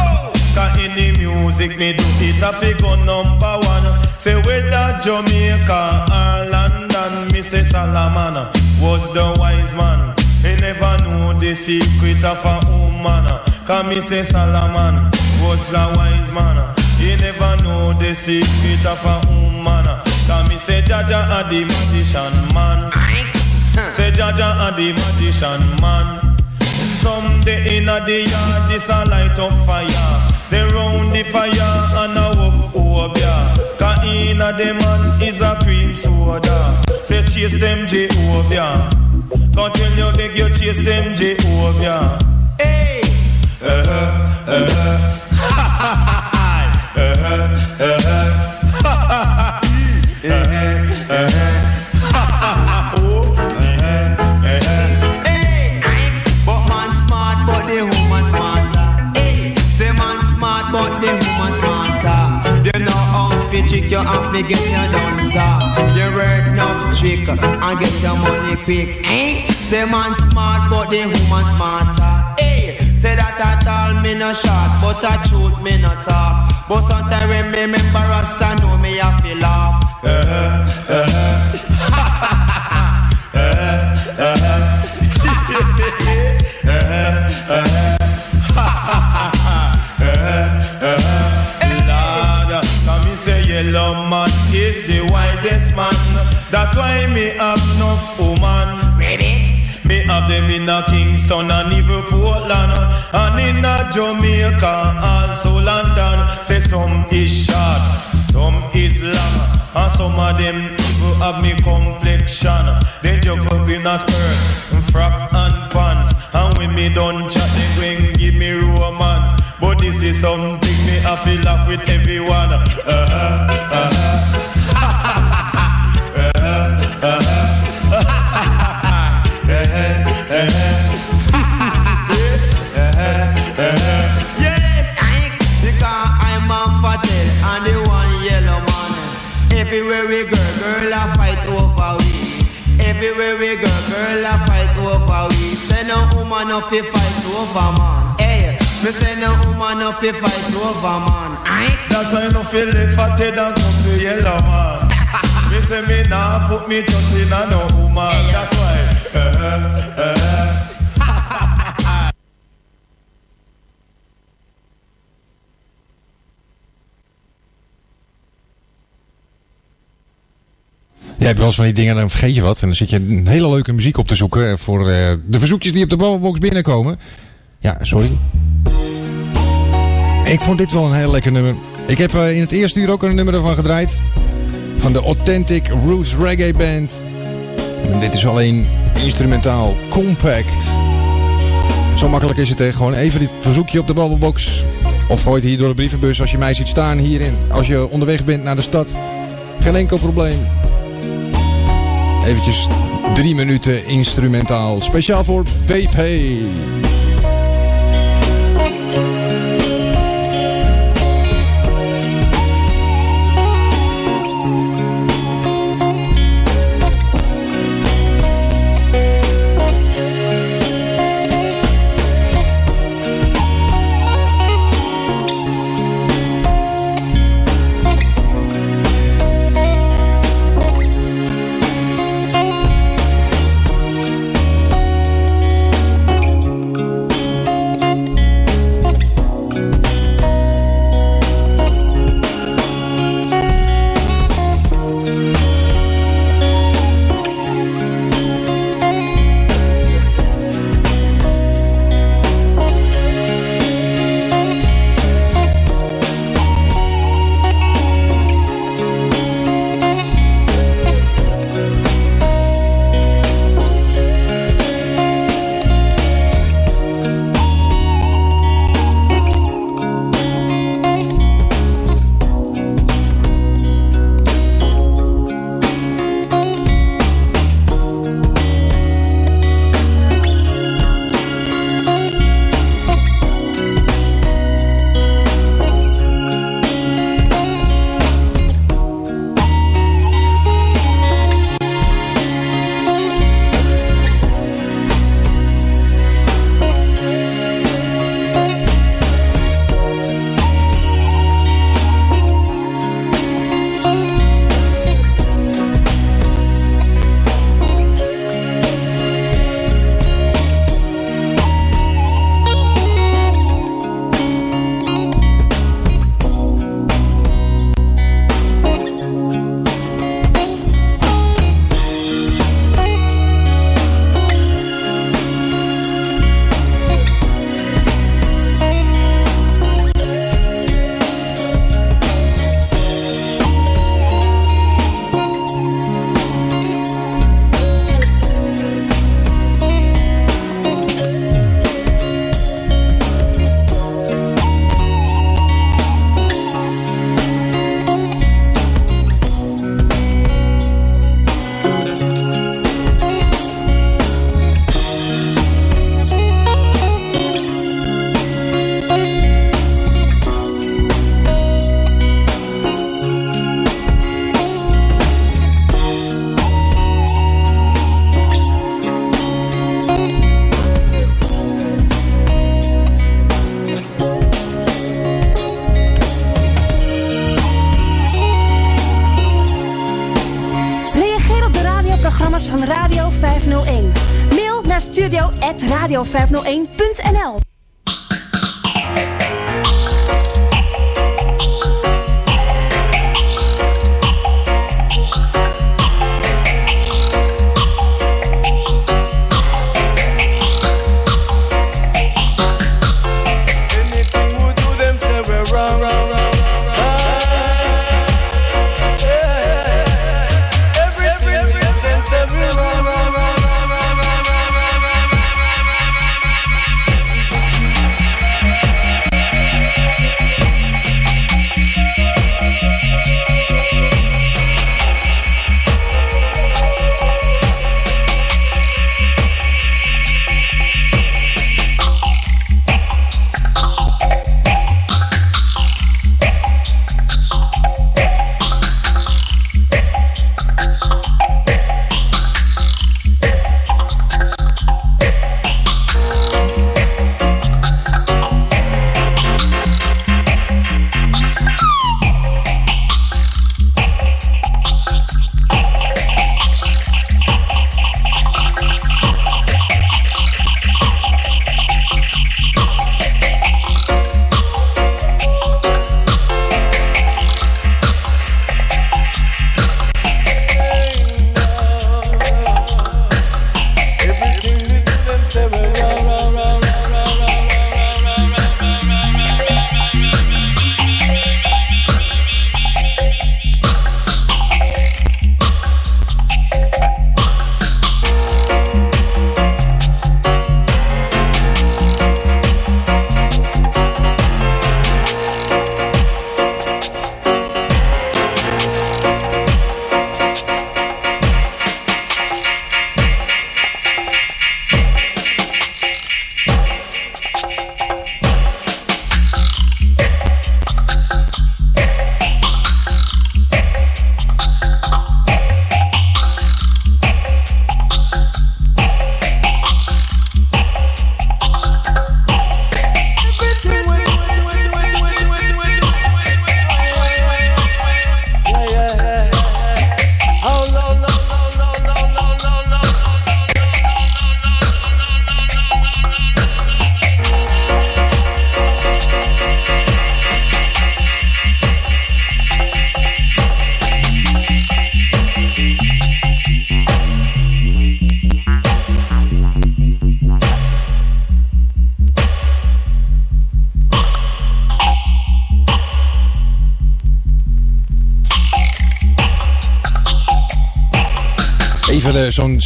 Cause in the music me do it a figure number one. Say whether Jamaica or London, me say Salaman was the wise man. He never knew the secret of a woman. Cause me say Salaman was the wise man. He never know the secret of a woman. Jaja a the magician man. Say Jaja a the magician man. Someday in a the yard, this a light up fire. They round the fire and a whoop over ya. Cause in a the man is a cream soda. Say chase them Jehovah. Can't tell you beg you chase them Jehovah. Hey! Uh-huh, uh-huh. Fi get your dancer. You work enough trick and get your money quick. Hey, say man smart, but the woman smarter. Hey, say that at all me no shot, but a truth me no talk. But sometimes when me remember Rasta know me I feel laugh. Uh-huh, uh-huh. That's why me have enough woman. Me have them in a Kingston and even Portland and in a Jamaica, also London. Say some is short, some is long, and some of them people have me complexion. They jump up in a skirt, frock and pants, and when me done chat, they going give me romance. But this is something me I feel laugh with everyone. Uh-huh, uh-huh. Everywhere we go, girl I fight over we. Say no woman no fi fight over man. Hey, me say no woman no fi fight over man. I That's why no feel the fatted and come to yellow man. me say me nah put me trust in a no woman. That's why. Uh-huh, uh-huh. Je hebt wel eens van die dingen en dan vergeet je wat. En dan zit je een hele leuke muziek op te zoeken voor eh, de verzoekjes die op de bovenbox binnenkomen. Ja, sorry. Ik vond dit wel een heel lekker nummer. Ik heb eh, in het eerste uur ook een nummer ervan gedraaid. Van de Authentic Roots Reggae Band. En dit is alleen instrumentaal, compact. Zo makkelijk is het, hè? Gewoon even dit verzoekje op de babbelbox. Of gooi het hier door de brievenbus als je mij ziet staan hierin. Als je onderweg bent naar de stad. Geen enkel probleem. Eventjes drie minuten instrumentaal. Speciaal voor PP.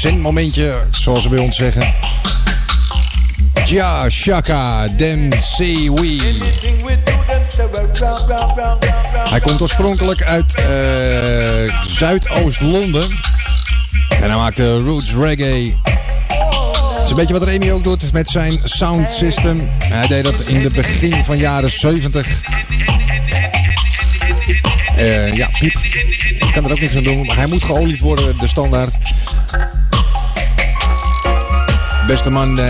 Zendmomentje, zoals ze bij ons zeggen. Ja, Shaka, Dem Sewi. Hij komt oorspronkelijk uit eh, Zuidoost-Londen. En hij maakte roots reggae. Het is een beetje wat Remy ook doet met zijn sound system. Hij deed dat in het begin van jaren 70. Eh, ja, piep. Ik kan er ook niks aan doen, maar hij moet geolied worden, de standaard. Beste man eh,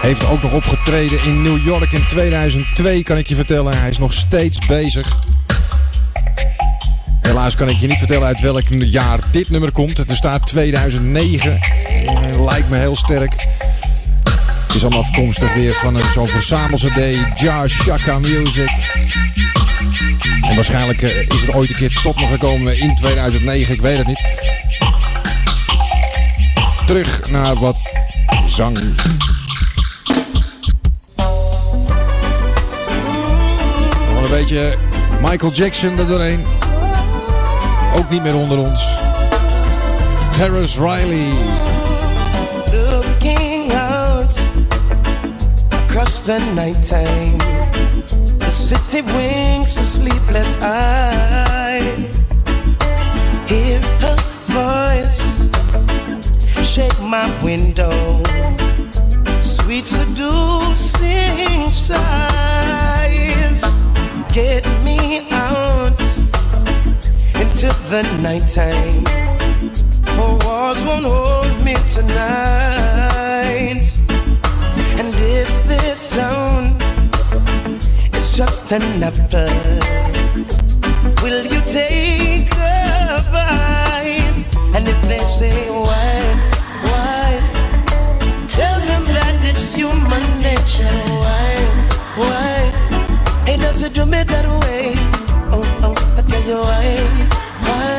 heeft ook nog opgetreden in New York in 2002, kan ik je vertellen. Hij is nog steeds bezig. Helaas kan ik je niet vertellen uit welk jaar dit nummer komt. Er staat 2009. Eh, lijkt me heel sterk. Het is allemaal afkomstig weer van een- zo'n verzamel-cd. Shaka Music. En waarschijnlijk eh, is het ooit een keer tot me gekomen in 2009. Ik weet het niet. Terug naar wat zang. Nog een beetje Michael Jackson er doorheen. Ook niet meer onder ons. Terrence Riley. Looking out across the nighttime, the city winks a sleepless eye. Hear her voice shake my window, sweet seducing sighs. Get me out into the nighttime. For walls won't hold me tonight. And if this town is just an apple, will you take a bite? And if they say why? Why, me that way. Oh, oh, I tell you why, why?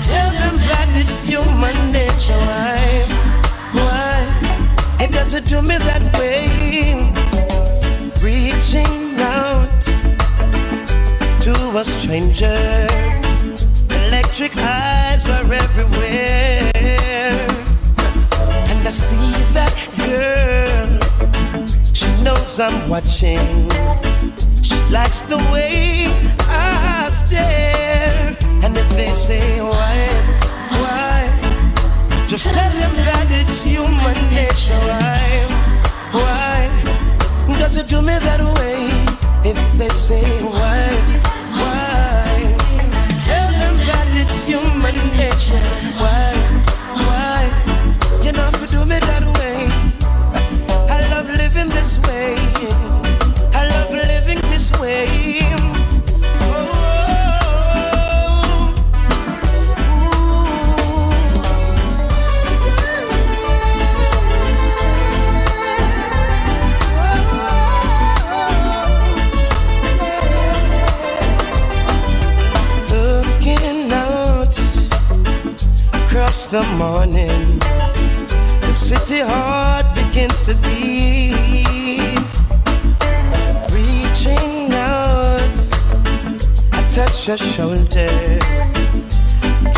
Tell them that it's human nature. Why? Why? It doesn't do me that way. Reaching out to a stranger. Electric eyes are everywhere. Knows I'm watching. She likes the way I stare. And if they say why, why, just tell them that it's human nature. Why, why does it do me that way? If they say why, why, tell them that it's human nature. Why, why, you know if to do me that way? Love living this way. I love living this way. Looking out across the morning, the city heart begins to beat. Reaching out, I touch your shoulder,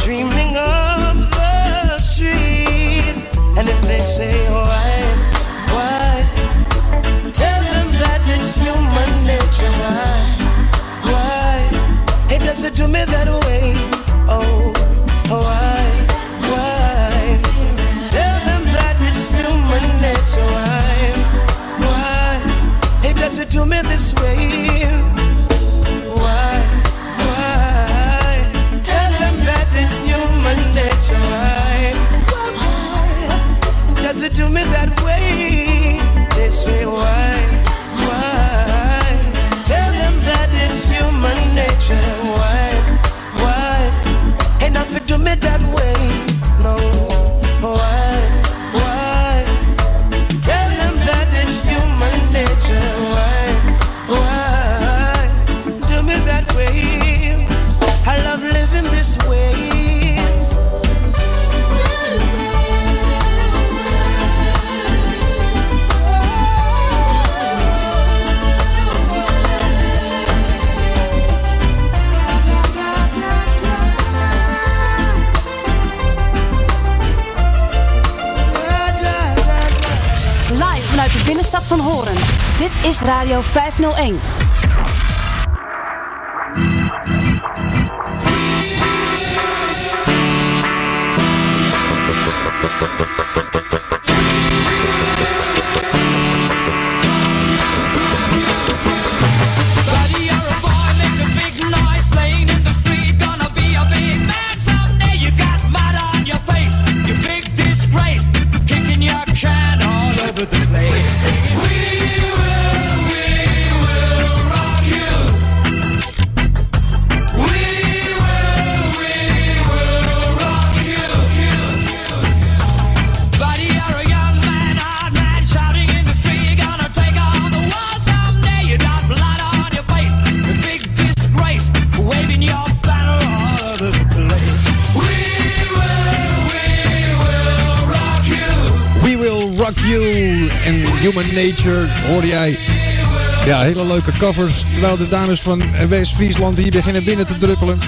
dreaming of the street. And if they say oh, why, why, tell them that it's human nature. Why, why, it doesn't do me that way. Oh, oh why, why, nature. Why, why, it doesn't do me this way. Why, why, tell them that it's human nature. Why, why, does it do me that way? They say why, why, tell them that it's human nature. Why, why, ain't nothing do me that way. No, stad van Horen. Dit is Radio 501. Human Nature hoorde jij. Ja, hele leuke covers. Terwijl de dames van West-Friesland hier beginnen binnen te druppelen.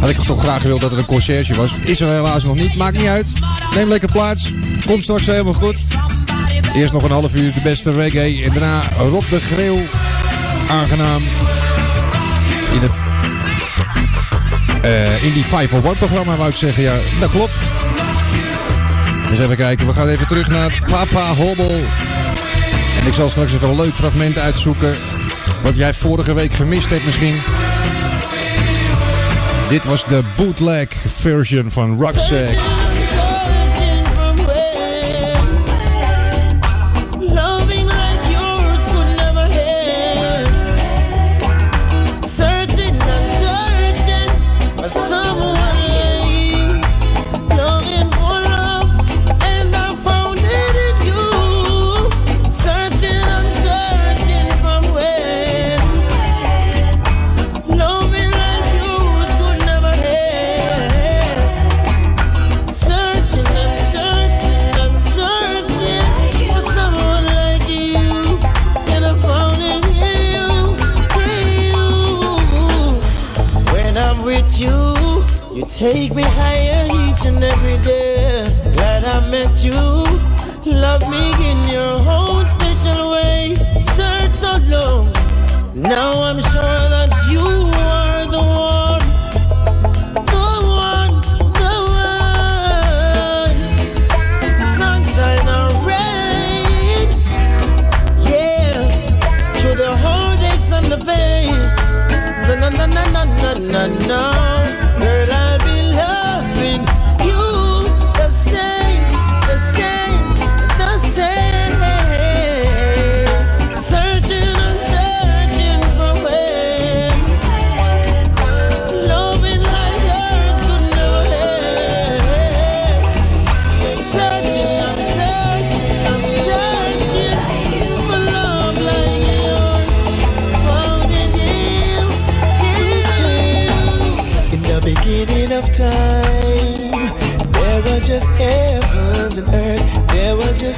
Had ik toch graag gewild dat er een conciërge was. Is er helaas nog niet. Maakt niet uit. Neem lekker plaats. Komt straks helemaal goed. Eerst nog een half uur de beste reggae. En daarna Rob de Greeuw. Aangenaam. In het... eh, in die 501 programma wou ik zeggen. Ja, dat klopt. Dus even kijken, we gaan even terug naar Papa Hobbel. En ik zal straks even een leuk fragment uitzoeken. Wat jij vorige week gemist hebt misschien. Dit was de bootleg version van Rucksack.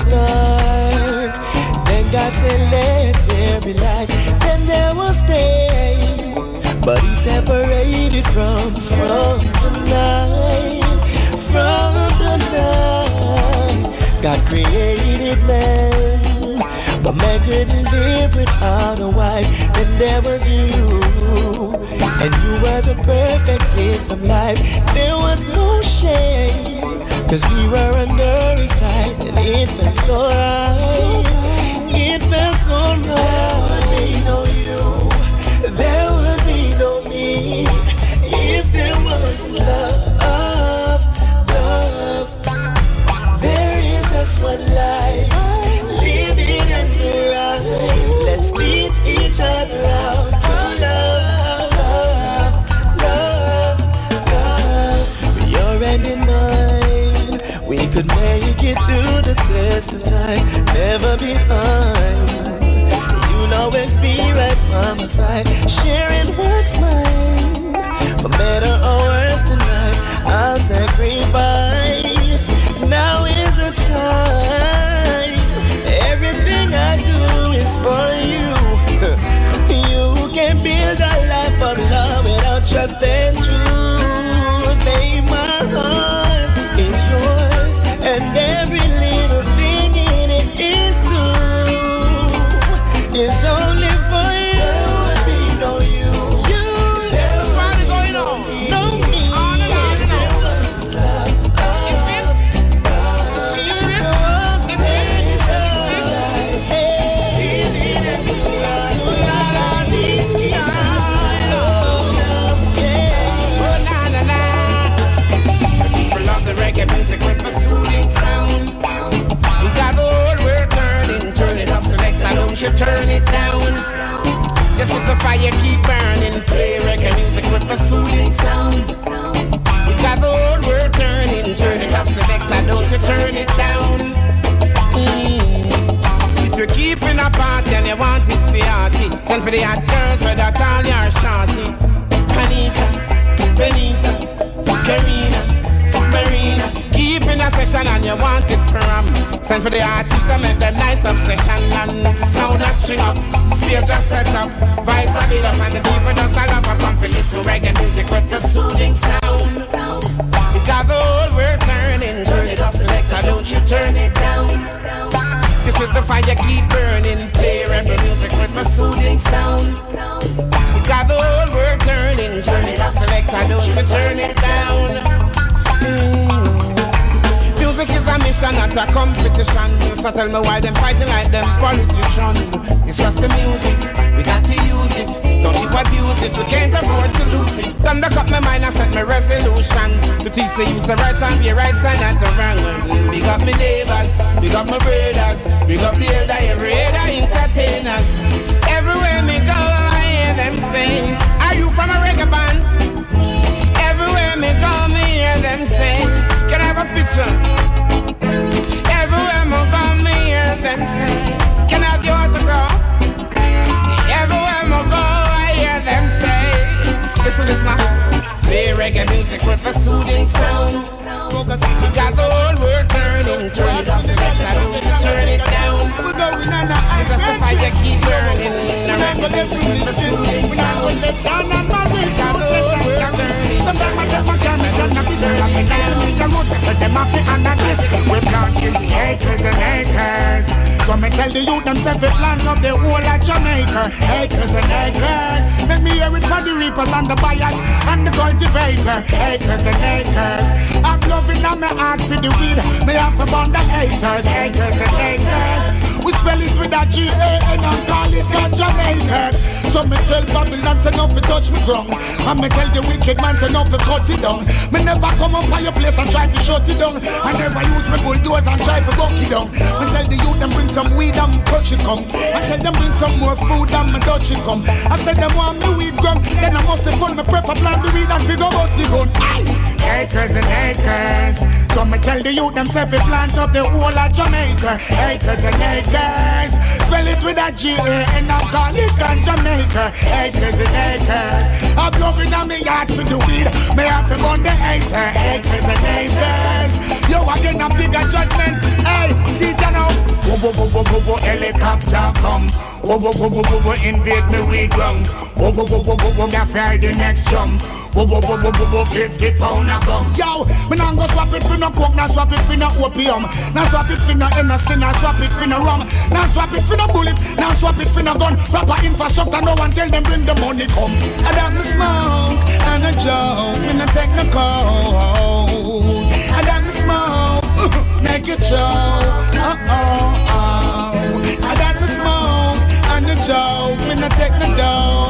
Was dark. Then God said, "Let there be light." Then there was day, but He separated from from the night, from the night. God created man, but man couldn't live without a wife. Then there was you, and you were the perfect gift of life. There was no shame, cause we were under His eyes, and it felt so right. It felt so right. There would be no you, there would be no me, if there was love, it through the test of time. Never be behind. You'll always be right by my side, sharing what's mine. For better or worse tonight, I'll sacrifice. Fire keep burning. Play reggae music with the soothing sound. We got the whole world turning. Turn it up, selector, don't you turn it down. Mm. If you're keeping a party and you want it for party, send for the hot girls with that all your shorty. Anita, Benita, Karina, a session and you want it from. Send for the artist to make them nice obsession And sound a string up, stage a set up. Vibes a build up and the people just a love up for listen reggae music with the soothing sound. Because the whole world turning. Turn it up selector, don't you turn it down. Just let the fire keep burning. Play reggae music with the soothing sound. Because the whole world turning. Turn it up selector, don't you turn it down Music is a mission, not a competition. So tell me why them fighting like them politician. It's just the music, we got to use it. Don't you abuse it, we can't afford to lose it. Thunder cut my mind and set my resolution to teach the use the rights and be right and not the wrong. Big up my neighbors, big up my brothers, big up the elder, every other entertainers. Everywhere me go, I hear them sing. Are you from a reggae band? Everywhere me go, me hear them sing. Can I have a picture? Everywhere I go, me hear them say, Can I have your autograph? Everywhere I go, I hear them say, Listen, listen, man. Play reggae music with a soothing sound. We got the whole world turning, turn it up, select that, don't turn it down. We're going on a Just the fire keep burning. The reggae music with a soothing sound. We got the whole world turning. Sometimes I get my gun and I be so happy Now me the road, so them have to under this We planting acres and acres So me tell the youth themselves we plant up the whole of Jamaica. Acres and acres. Let me hear it for the reapers and the buyers And the cultivator. Acres and acres. I'm loving on my heart for the weed. Me have to burn the haters. Acres and acres We spell it with a G-A-N and call it ganja maker So me tell Babylon say no fi touch me ground. And me tell the wicked man say no fi cut it down. Me never come up on your place and try to shut it down. I never use me bulldozer and try to buck it down. Me tell the youth them bring some weed and touch it come. I tell them bring some more food and me touch it come. I said them want me weed ground. Then I must say fun me prefer plant the weed and figure bust the gun Aye. Acres and acres So me tell the youth them say plant up the whole of Jamaica Acres and acres Spell it with a G-A-N and call it ganja maker Acres and acres I'm loving on me yard for the weed Me have to burn the acre Acres and acres Yo again a bigger judgment Hey, see it now Whoa, whoa, whoa, whoa, whoa, helicopter come Whoa, whoa, whoa, whoa, whoa, invade me weed Whoa, whoa, whoa, whoa, whoa, whoa, me fire the next jump 50 pound a gun Yo, me nah go swap it for no coke, nah swap it for no opium. Nah swap it for no Hennessy, nah swap it for no rum. Nah swap it for no bullet, nah swap it for no gun. Proper infrastructure, no one tell them bring the money come. I done the smoke and a joke, me nah take no cold I done the smoke, make it show. Oh, oh, oh I done the smoke and a joke, me nah take no dough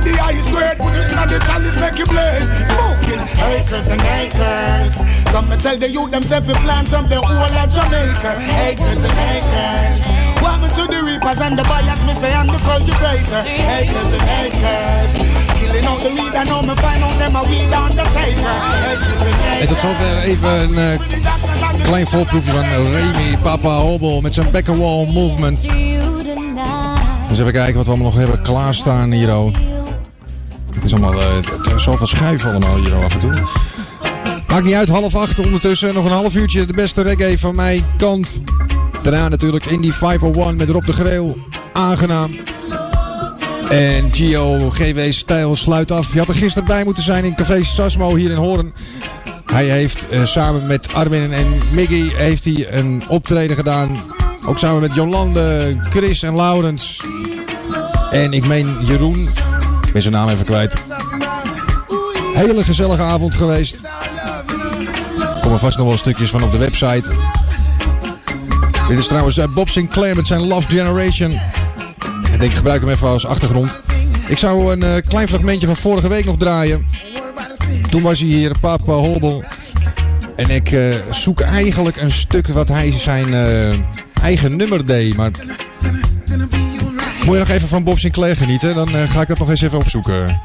at the highest grade. Put it in the chalice, make it blaze. Smoking acres and acres. Some me tell the youth themselves to plant up the whole of Jamaica. Acres and acres. Welcome to the reapers and the buyers Me say I'm the cultivator. Acres and acres. Them En tot zover even een eh, klein voorproefje van Remy Papa Hobbel met zijn Beckerwall Movement. Dus even kijken wat we allemaal nog hebben klaarstaan hier. oh. Het is allemaal is zoveel schuif allemaal hier oh, af en toe. Maakt niet uit, half acht ondertussen. Nog een half uurtje de beste reggae van mijn kant. Daarna natuurlijk Indie 501 met Rob de Greeuw. Aangenaam. En Gio GW Stijl sluit af. Je had er gisteren bij moeten zijn in Café Sasmo hier in Hoorn. Hij heeft eh, samen met Armin en Miggy heeft hij een optreden gedaan. Ook samen met Jolande, Chris en Laurens. En ik meen Jeroen. Ik ben zijn naam even kwijt. Hele gezellige avond geweest. Er komen vast nog wel stukjes van op de website. Dit is trouwens eh, Bob Sinclair met zijn Love Generation. Ik denk, ik gebruik hem even als achtergrond. Ik zou een eh, klein fragmentje van vorige week nog draaien. Toen was hij hier, Papa Holbel. En ik eh, zoek eigenlijk een stuk wat hij zijn, eigen nummer deed. Maar moet je nog even van Bob Sinclair genieten? Dan eh, ga ik dat nog eens even opzoeken.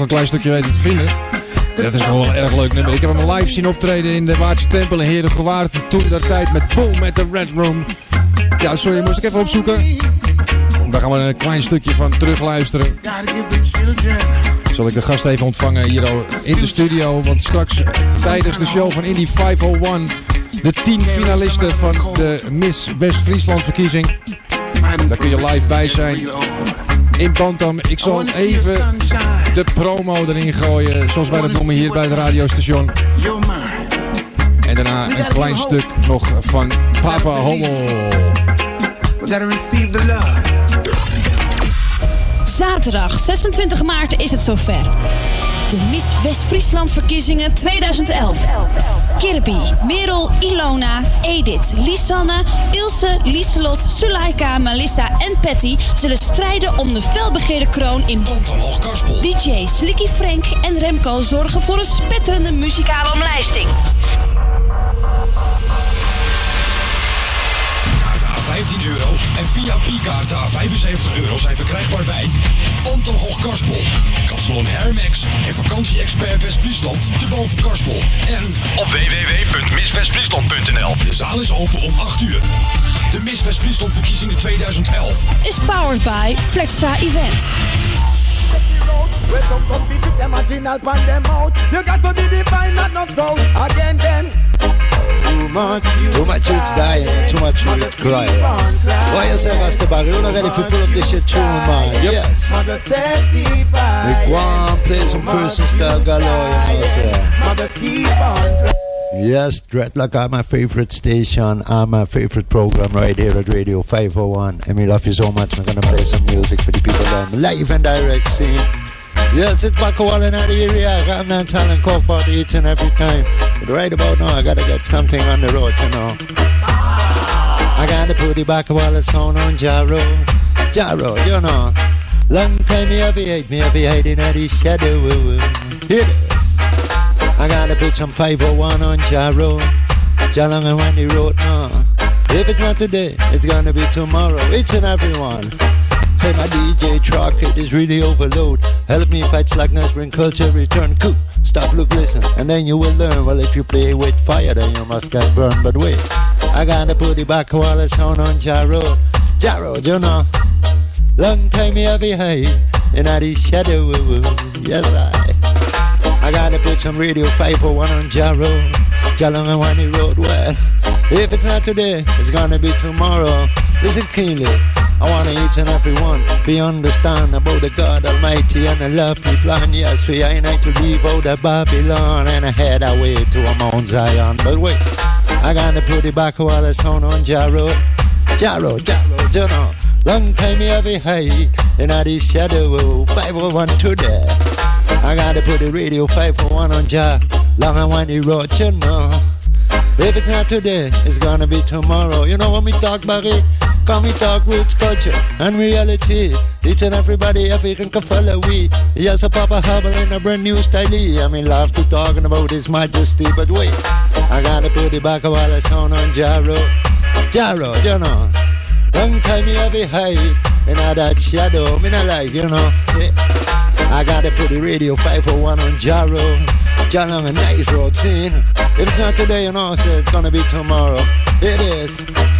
Een klein stukje weten te vinden. Dat is wel een erg leuk nummer. Ik heb hem live zien optreden in de Waardse Tempel in Heerde Gewaard. Toen der tijd met Boom met de Red Room. Ja, sorry, moest ik even opzoeken. Daar gaan we een klein stukje van terugluisteren. Zal ik de gast even ontvangen hier in de studio. Want straks tijdens de show van Indie 501... de 10 finalisten van de Miss West-Friesland verkiezing. Daar kun je live bij zijn. In Bantam. Ik zal even de promo erin gooien. Zoals wij dat noemen hier bij het radiostation. En daarna een klein stuk nog van Papa Hommel. Love. Zaterdag 26 maart is het zover. De Miss West-Friesland verkiezingen 2011. Kirby, Merel, Ilona, Edith, Lisanne, Ilse, Lieselot, Sulaika, Melissa en Patty zullen strijden om de felbegeerde kroon in DJ Slicky Frank en Remco zorgen voor een spetterende muzikale omlijsting. 15 euro en via P-kaarten a 75 euro zijn verkrijgbaar bij Pantel Hoog Karspel, Kapsalon Hermex en vakantieexpert West-Friesland te boven Karspel. En op www.misswestfriesland.nl. De zaal is open om 8 uur. De Miss West-Friesland verkiezingen 2011. Is powered by Flexa Events. Welcome, come visit them original pan them out. You got to be divine, not no scout. Again, then. Too much you Too much youths dying, too much youth crying. Why yourself the bag? You're not ready to pull up this shit tune, man. Yes. Mother testify. We go and play some person style galore, you know, sir. Mother keep on. Yes, Dreadlock are my favorite station and my favorite program right here at Radio 501. And we love you so much. We're gonna play some music for the people that I'm live and direct scene. Yes, it's back all in that area. I'm not telling coke about each and every time. But right about now, I gotta get something on the road, you know. I gotta put it back while it's on Jaro. Jaro, you know. Long time me ever hate me ever hiding at the shadow. Hear this. I gotta put some 501 on Jaro. Jalong and Wendy Road now. Uh. If it's not today, it's gonna be tomorrow. Each and every one. Say my DJ truck, it is really overload. Help me fight slackness, bring culture, return cool. Stop, look, listen, and then you will learn. Well, if you play with fire, then you must get burned. But wait, I gotta put it back while it's on on Jaro. Jaro, you know. Long time me have hide in the shadow. Yes, I. I gotta put some Radio 501 on Jaro. Jalong and Wani Road. Well, if it's not today, it's gonna be tomorrow. Listen keenly. I wanna each and every one be understand about the God Almighty and the love He plan. Yes, we ain't to leave out of Babylon and I head away to a Mount Zion. But wait, I gotta put it back while it's on on Jaro. Jaro, Jaro, you. Long time you ever hide in the shadow. 501 today. I gotta put the radio 501 on Jar. Long and windy road, you know. If it's not today, it's gonna be tomorrow. You know when we talk about it? Come we talk roots, culture, and reality. Each and everybody, everything can follow we. Yes, a Papa Hubble in a brand new style. I mean, love to talking about His Majesty, but wait, I gotta put it back while it's on on Jaro. Jaro, you know. Long time you ever hide in that shadow. Me not like, you know. I gotta put the radio 501 on Jaro. Jalong a nice scene. If it's not today, you know, so it's gonna be tomorrow. It is.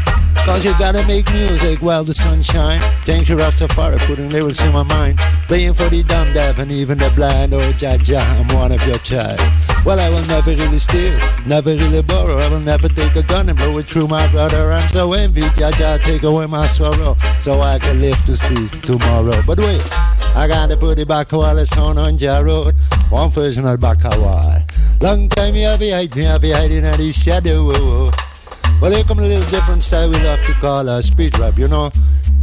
Cause you gotta make music while the sun shine. Thank you, Rastafari, putting lyrics in my mind. Playing for the dumb, deaf, and even the blind. Oh, Jaja, I'm one of your child. Well, I will never really steal, never really borrow. I will never take a gun and blow it through my brother. I'm so envied, Jah, take away my sorrow, so I can live to see tomorrow. But wait, I gotta put it back while it's on on Jah Road. One version of back a while. Long time you have hide me, have hiding in the shadow. Well, here come a little different style we love to call a speed rap, you know.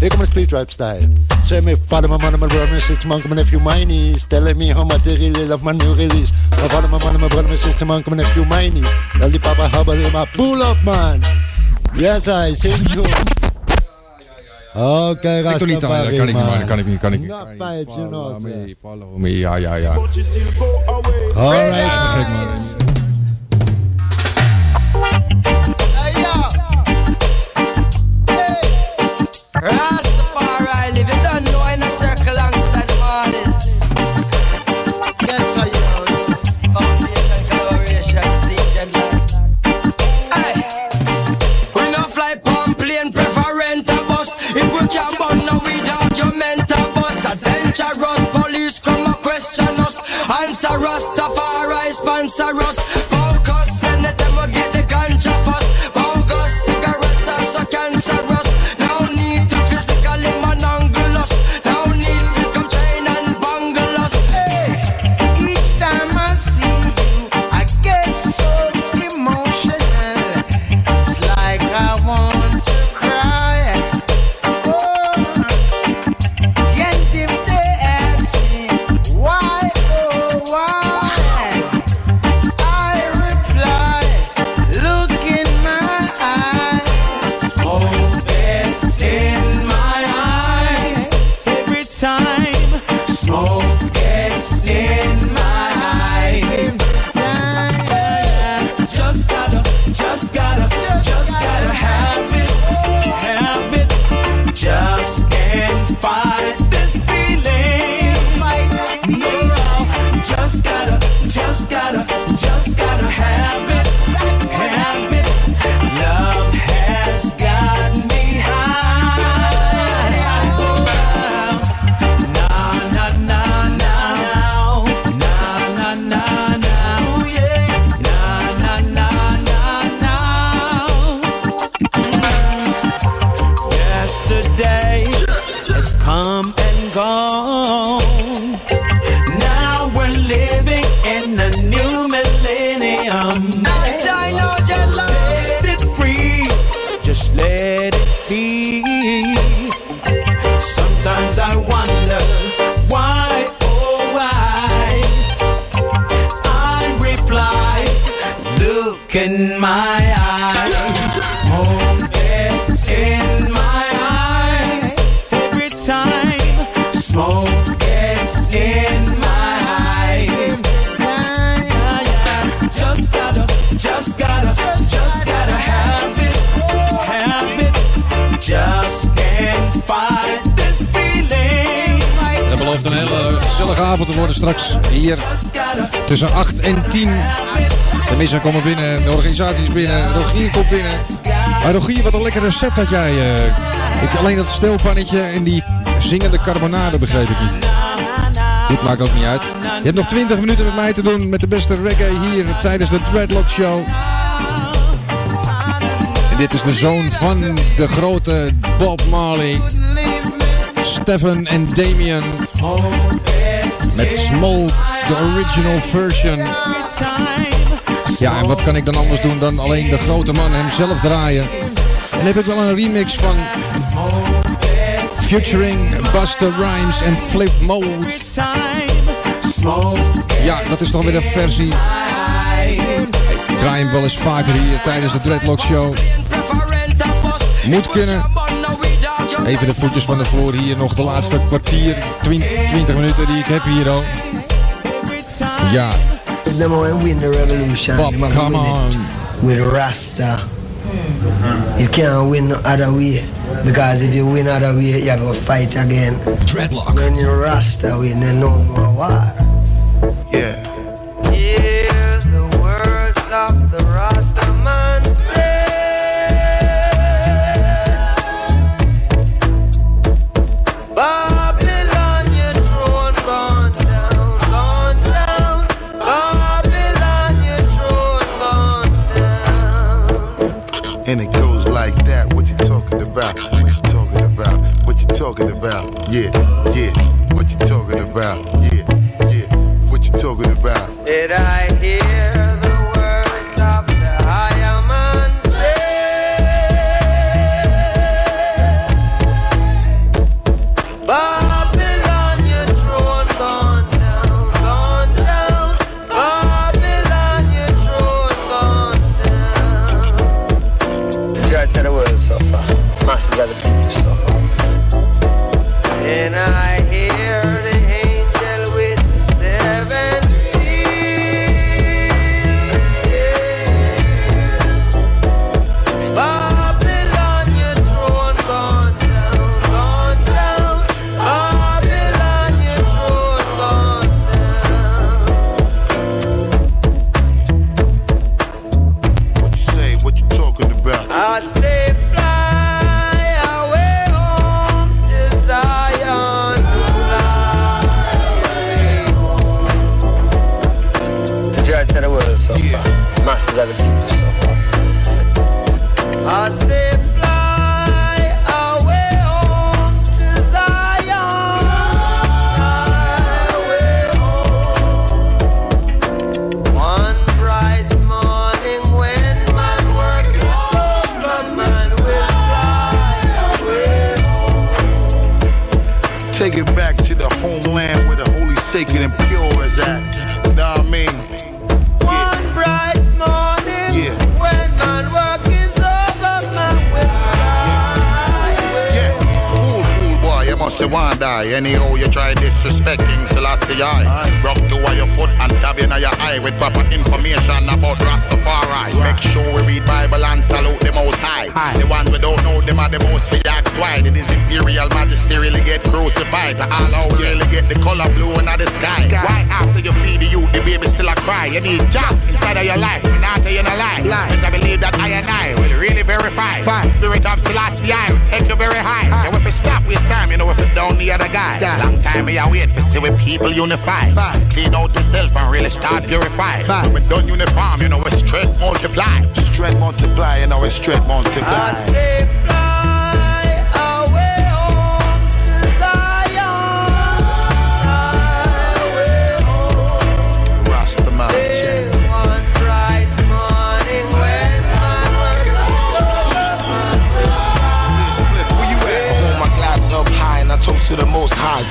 Here come a speed rap style. Say me father, my mother, my brother, my sister, my uncle, my nephew, my niece. Telling me how much they really love my new release. My father, my mother, my brother, my sister, my uncle, my nephew, my niece. Tell the papa hubble in my pull up, man. Yes, I sing tune. Oké, Ik doe niet aan, Rastafari, kan ik niet, man. man. Kan ik niet, kan ik niet. Not vibes, you know, Follow me, follow me, ja, ja, ja. Alright. Ja, te gek, man. Rastafari, Missen komen binnen, de organisatie is binnen, Rogier komt binnen. Maar Rogier, wat een lekker recept had jij. eh. ik alleen dat stelpannetje en die zingende carbonade begreep ik niet. Dit maakt ook niet uit. Je hebt nog 20 minuten met mij te doen met de beste reggae hier tijdens de Dreadlock Show. En dit is de zoon van de grote Bob Marley. Stefan en Damien. Met Smoke, de original version. Ja, en wat kan ik dan anders doen dan alleen de grote man hemzelf draaien? En heb ik wel een remix van Futuring Buster Rhymes en Flip Mode. Ja, dat is toch weer een versie. Ik draai hem wel eens vaker hier tijdens de Dreadlock Show. Moet kunnen. Even de voetjes van de vloer hier nog de laatste kwartier, 20, 20 minuten die ik heb hier al. Ja. Them want win the revolution. Bob, them come on. With Rasta. Mm. You can't win no other way. Because if you win other way, you have to fight again. Dreadlock. When you Rasta win, then no more war.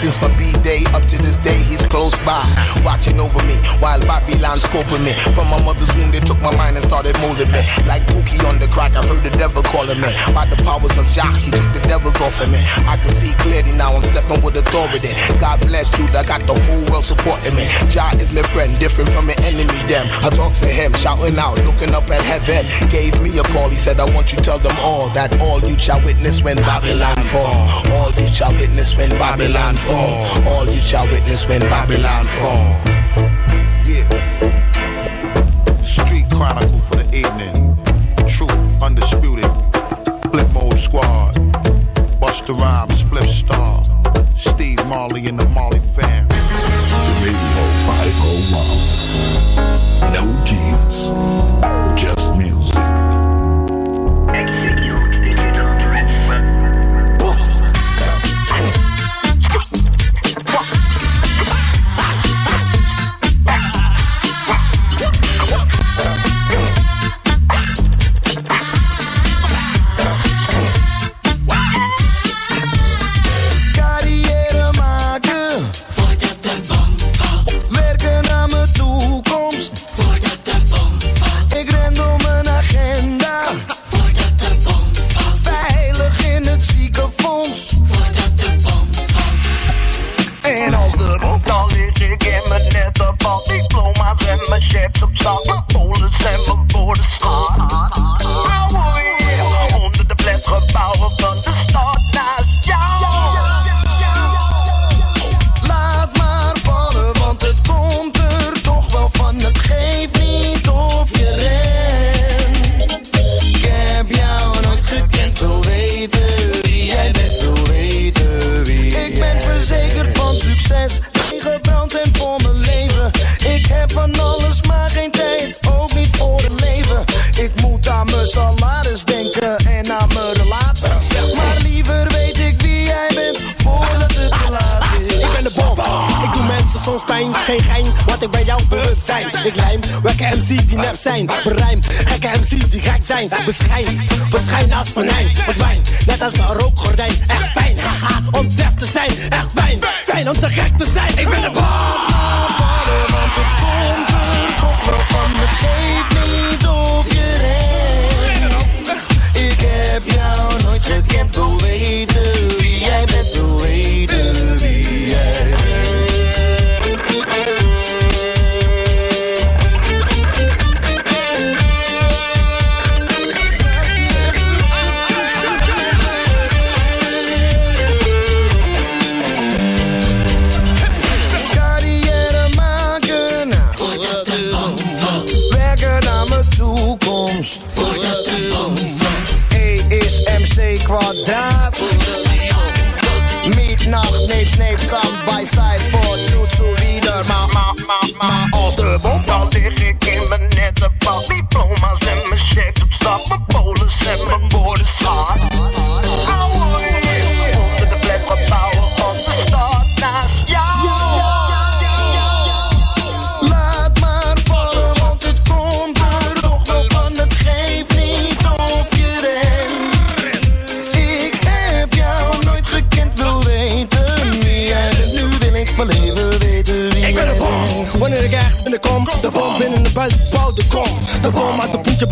finns på mind scoping me. From my mother's womb, they took my mind and started molding me. Like Pookie on the crack, I heard the devil calling me. By the powers of Jah, he took the devils off of me. I can see clearly now, I'm stepping with authority. God bless you, I got the whole world supporting me. Jah is my friend, different from an enemy, damn. I talk to him, shouting out, looking up at heaven. Gave me a call, he said, I want you to tell them all that all you shall witness when Babylon fall. All you shall witness when Babylon fall. All you shall witness when Babylon fall. Thank you.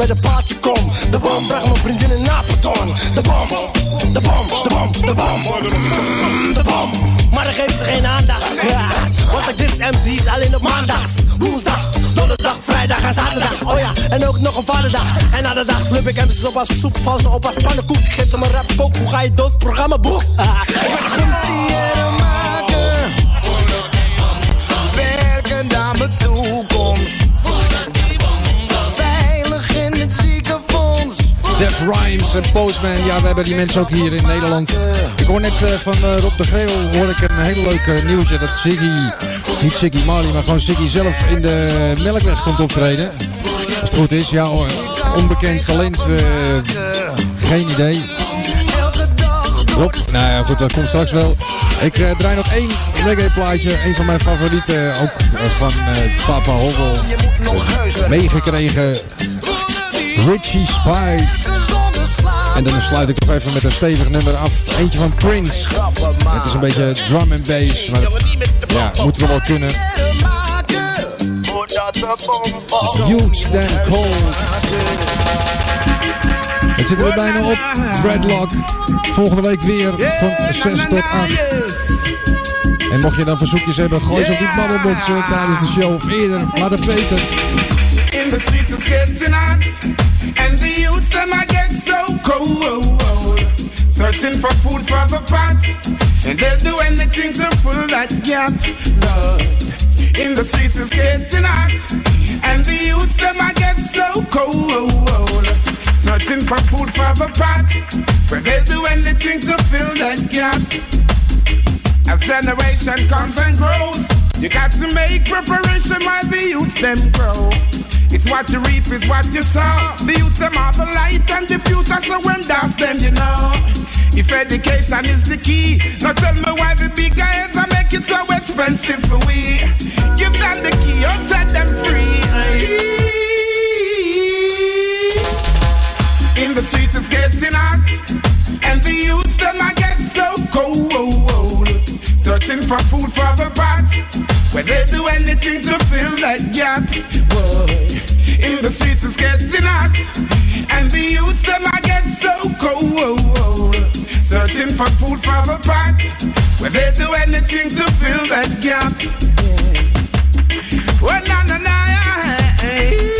Bij de paardje kom. De bom vraagt mijn vriendin in Apeldoorn. De bom, de bom, de bom, de bom. De bom. Maar dan geeft ze geen aandacht. Ja, want ik dis MC's alleen op maandags, woensdag, donderdag, vrijdag en zaterdag. Oh ja, en ook nog een vaderdag. En na de dag slip ik MC's op als soep, val ze op als pannenkoek. Geef ze mijn rap, kook, hoe ga je dood? Programma boek. Ah, ik ben Rhymes en Postman, ja, we hebben die mensen ook hier in Nederland. Ik hoor net eh, van eh, Rob de Greel hoor ik een hele leuke nieuwsje dat Ziggy, niet Ziggy Marley, maar gewoon Ziggy zelf in de Melkweg komt optreden. Als het goed is, ja hoor, onbekend talent, eh, geen idee. Rob, nou ja goed, dat komt straks wel. Ik draai nog één reggae plaatje, een van mijn favorieten, ook van Papa Hobbel. meegekregen, Richie Spice. En dan sluit ik nog even met een stevig nummer af. Eentje van Prince. Het is een beetje drum and bass. Maar ja, moet wel wel kunnen. Huge Dan Cold. Het zit er bijna op. Dreadlock. Volgende week weer van 6 tot 8. En mocht je dan verzoekjes hebben, gooi ze op die babbelbox eh, tijdens de show of eerder. Laat het weten. In the streets getting hot And the youth so cold Searching for food for the pot And they'll do anything to fill that gap Lord In the streets it's getting hot. And the youth them I get so cold Searching for food for the pot Where they'll do anything to fill that gap. As generation comes and grows, you got to make preparation while the youths them grow. It's what you reap, is what you sow. The youth them are the light and the future, so when that's them, you know. If education is the key, now tell me why the big guys are make it so expensive for we. Give them the key or set them free. In the streets it's getting hot, and the youths them I get so cold. Searching for food for the pot, where they do anything to fill that gap. Boy, in the streets it's getting hot, and the youths them I get so cold. Searching for food for the pot, where they do anything to fill that gap. Oh na na na,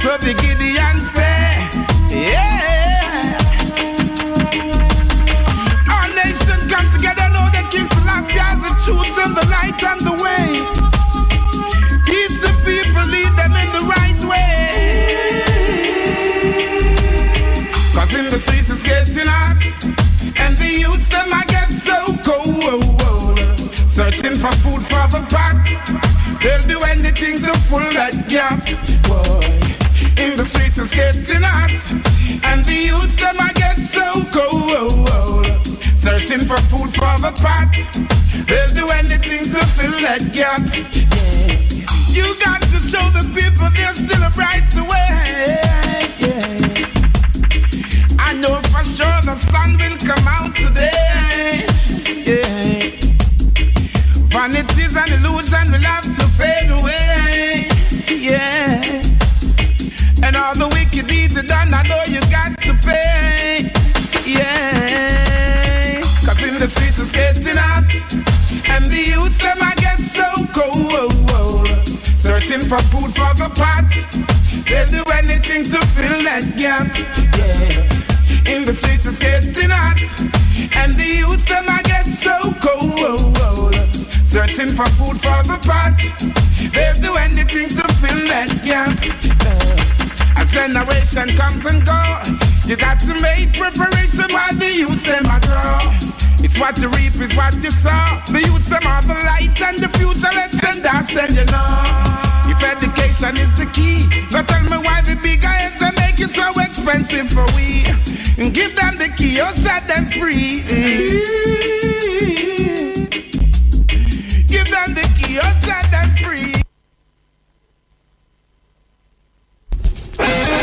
Saw the Gideon say, yeah. Our nation come together, know the King Selassie has the truth and the light and the way. Teach the people, lead them in the right way. Cause in the streets it's getting hot, and the youths them I get so cold. Searching for food for the pot, They'll do anything to fill that gap. Boy, in the streets it's getting hot, and the youth them I get so cold. Searching for food for the pot. They'll do anything to fill that gap. You got to show the people there's still a bright way. I know for sure the sun will come out today. Vanity's an illusion have to fade away. Yeah. I know you got to pay. Yeah. Cause in the streets it's getting hot. And the youth them I get so cold. Searching for food for the pot. They'll do anything to fill that gap. Yeah. In the streets it's getting hot. And the youth them I get so cold. Searching for food for the pot. They'll do anything to fill that gap. A generation comes and go. You got to make preparation while the youth them are grow. It's what you reap is what you sow. The youth them are the light and the future. Let's send us and you know. If education is the key, but tell me why the bigger heads they make it so expensive for we. And give them the key or set them free. Mm. Give them the key or set them free. Thank you.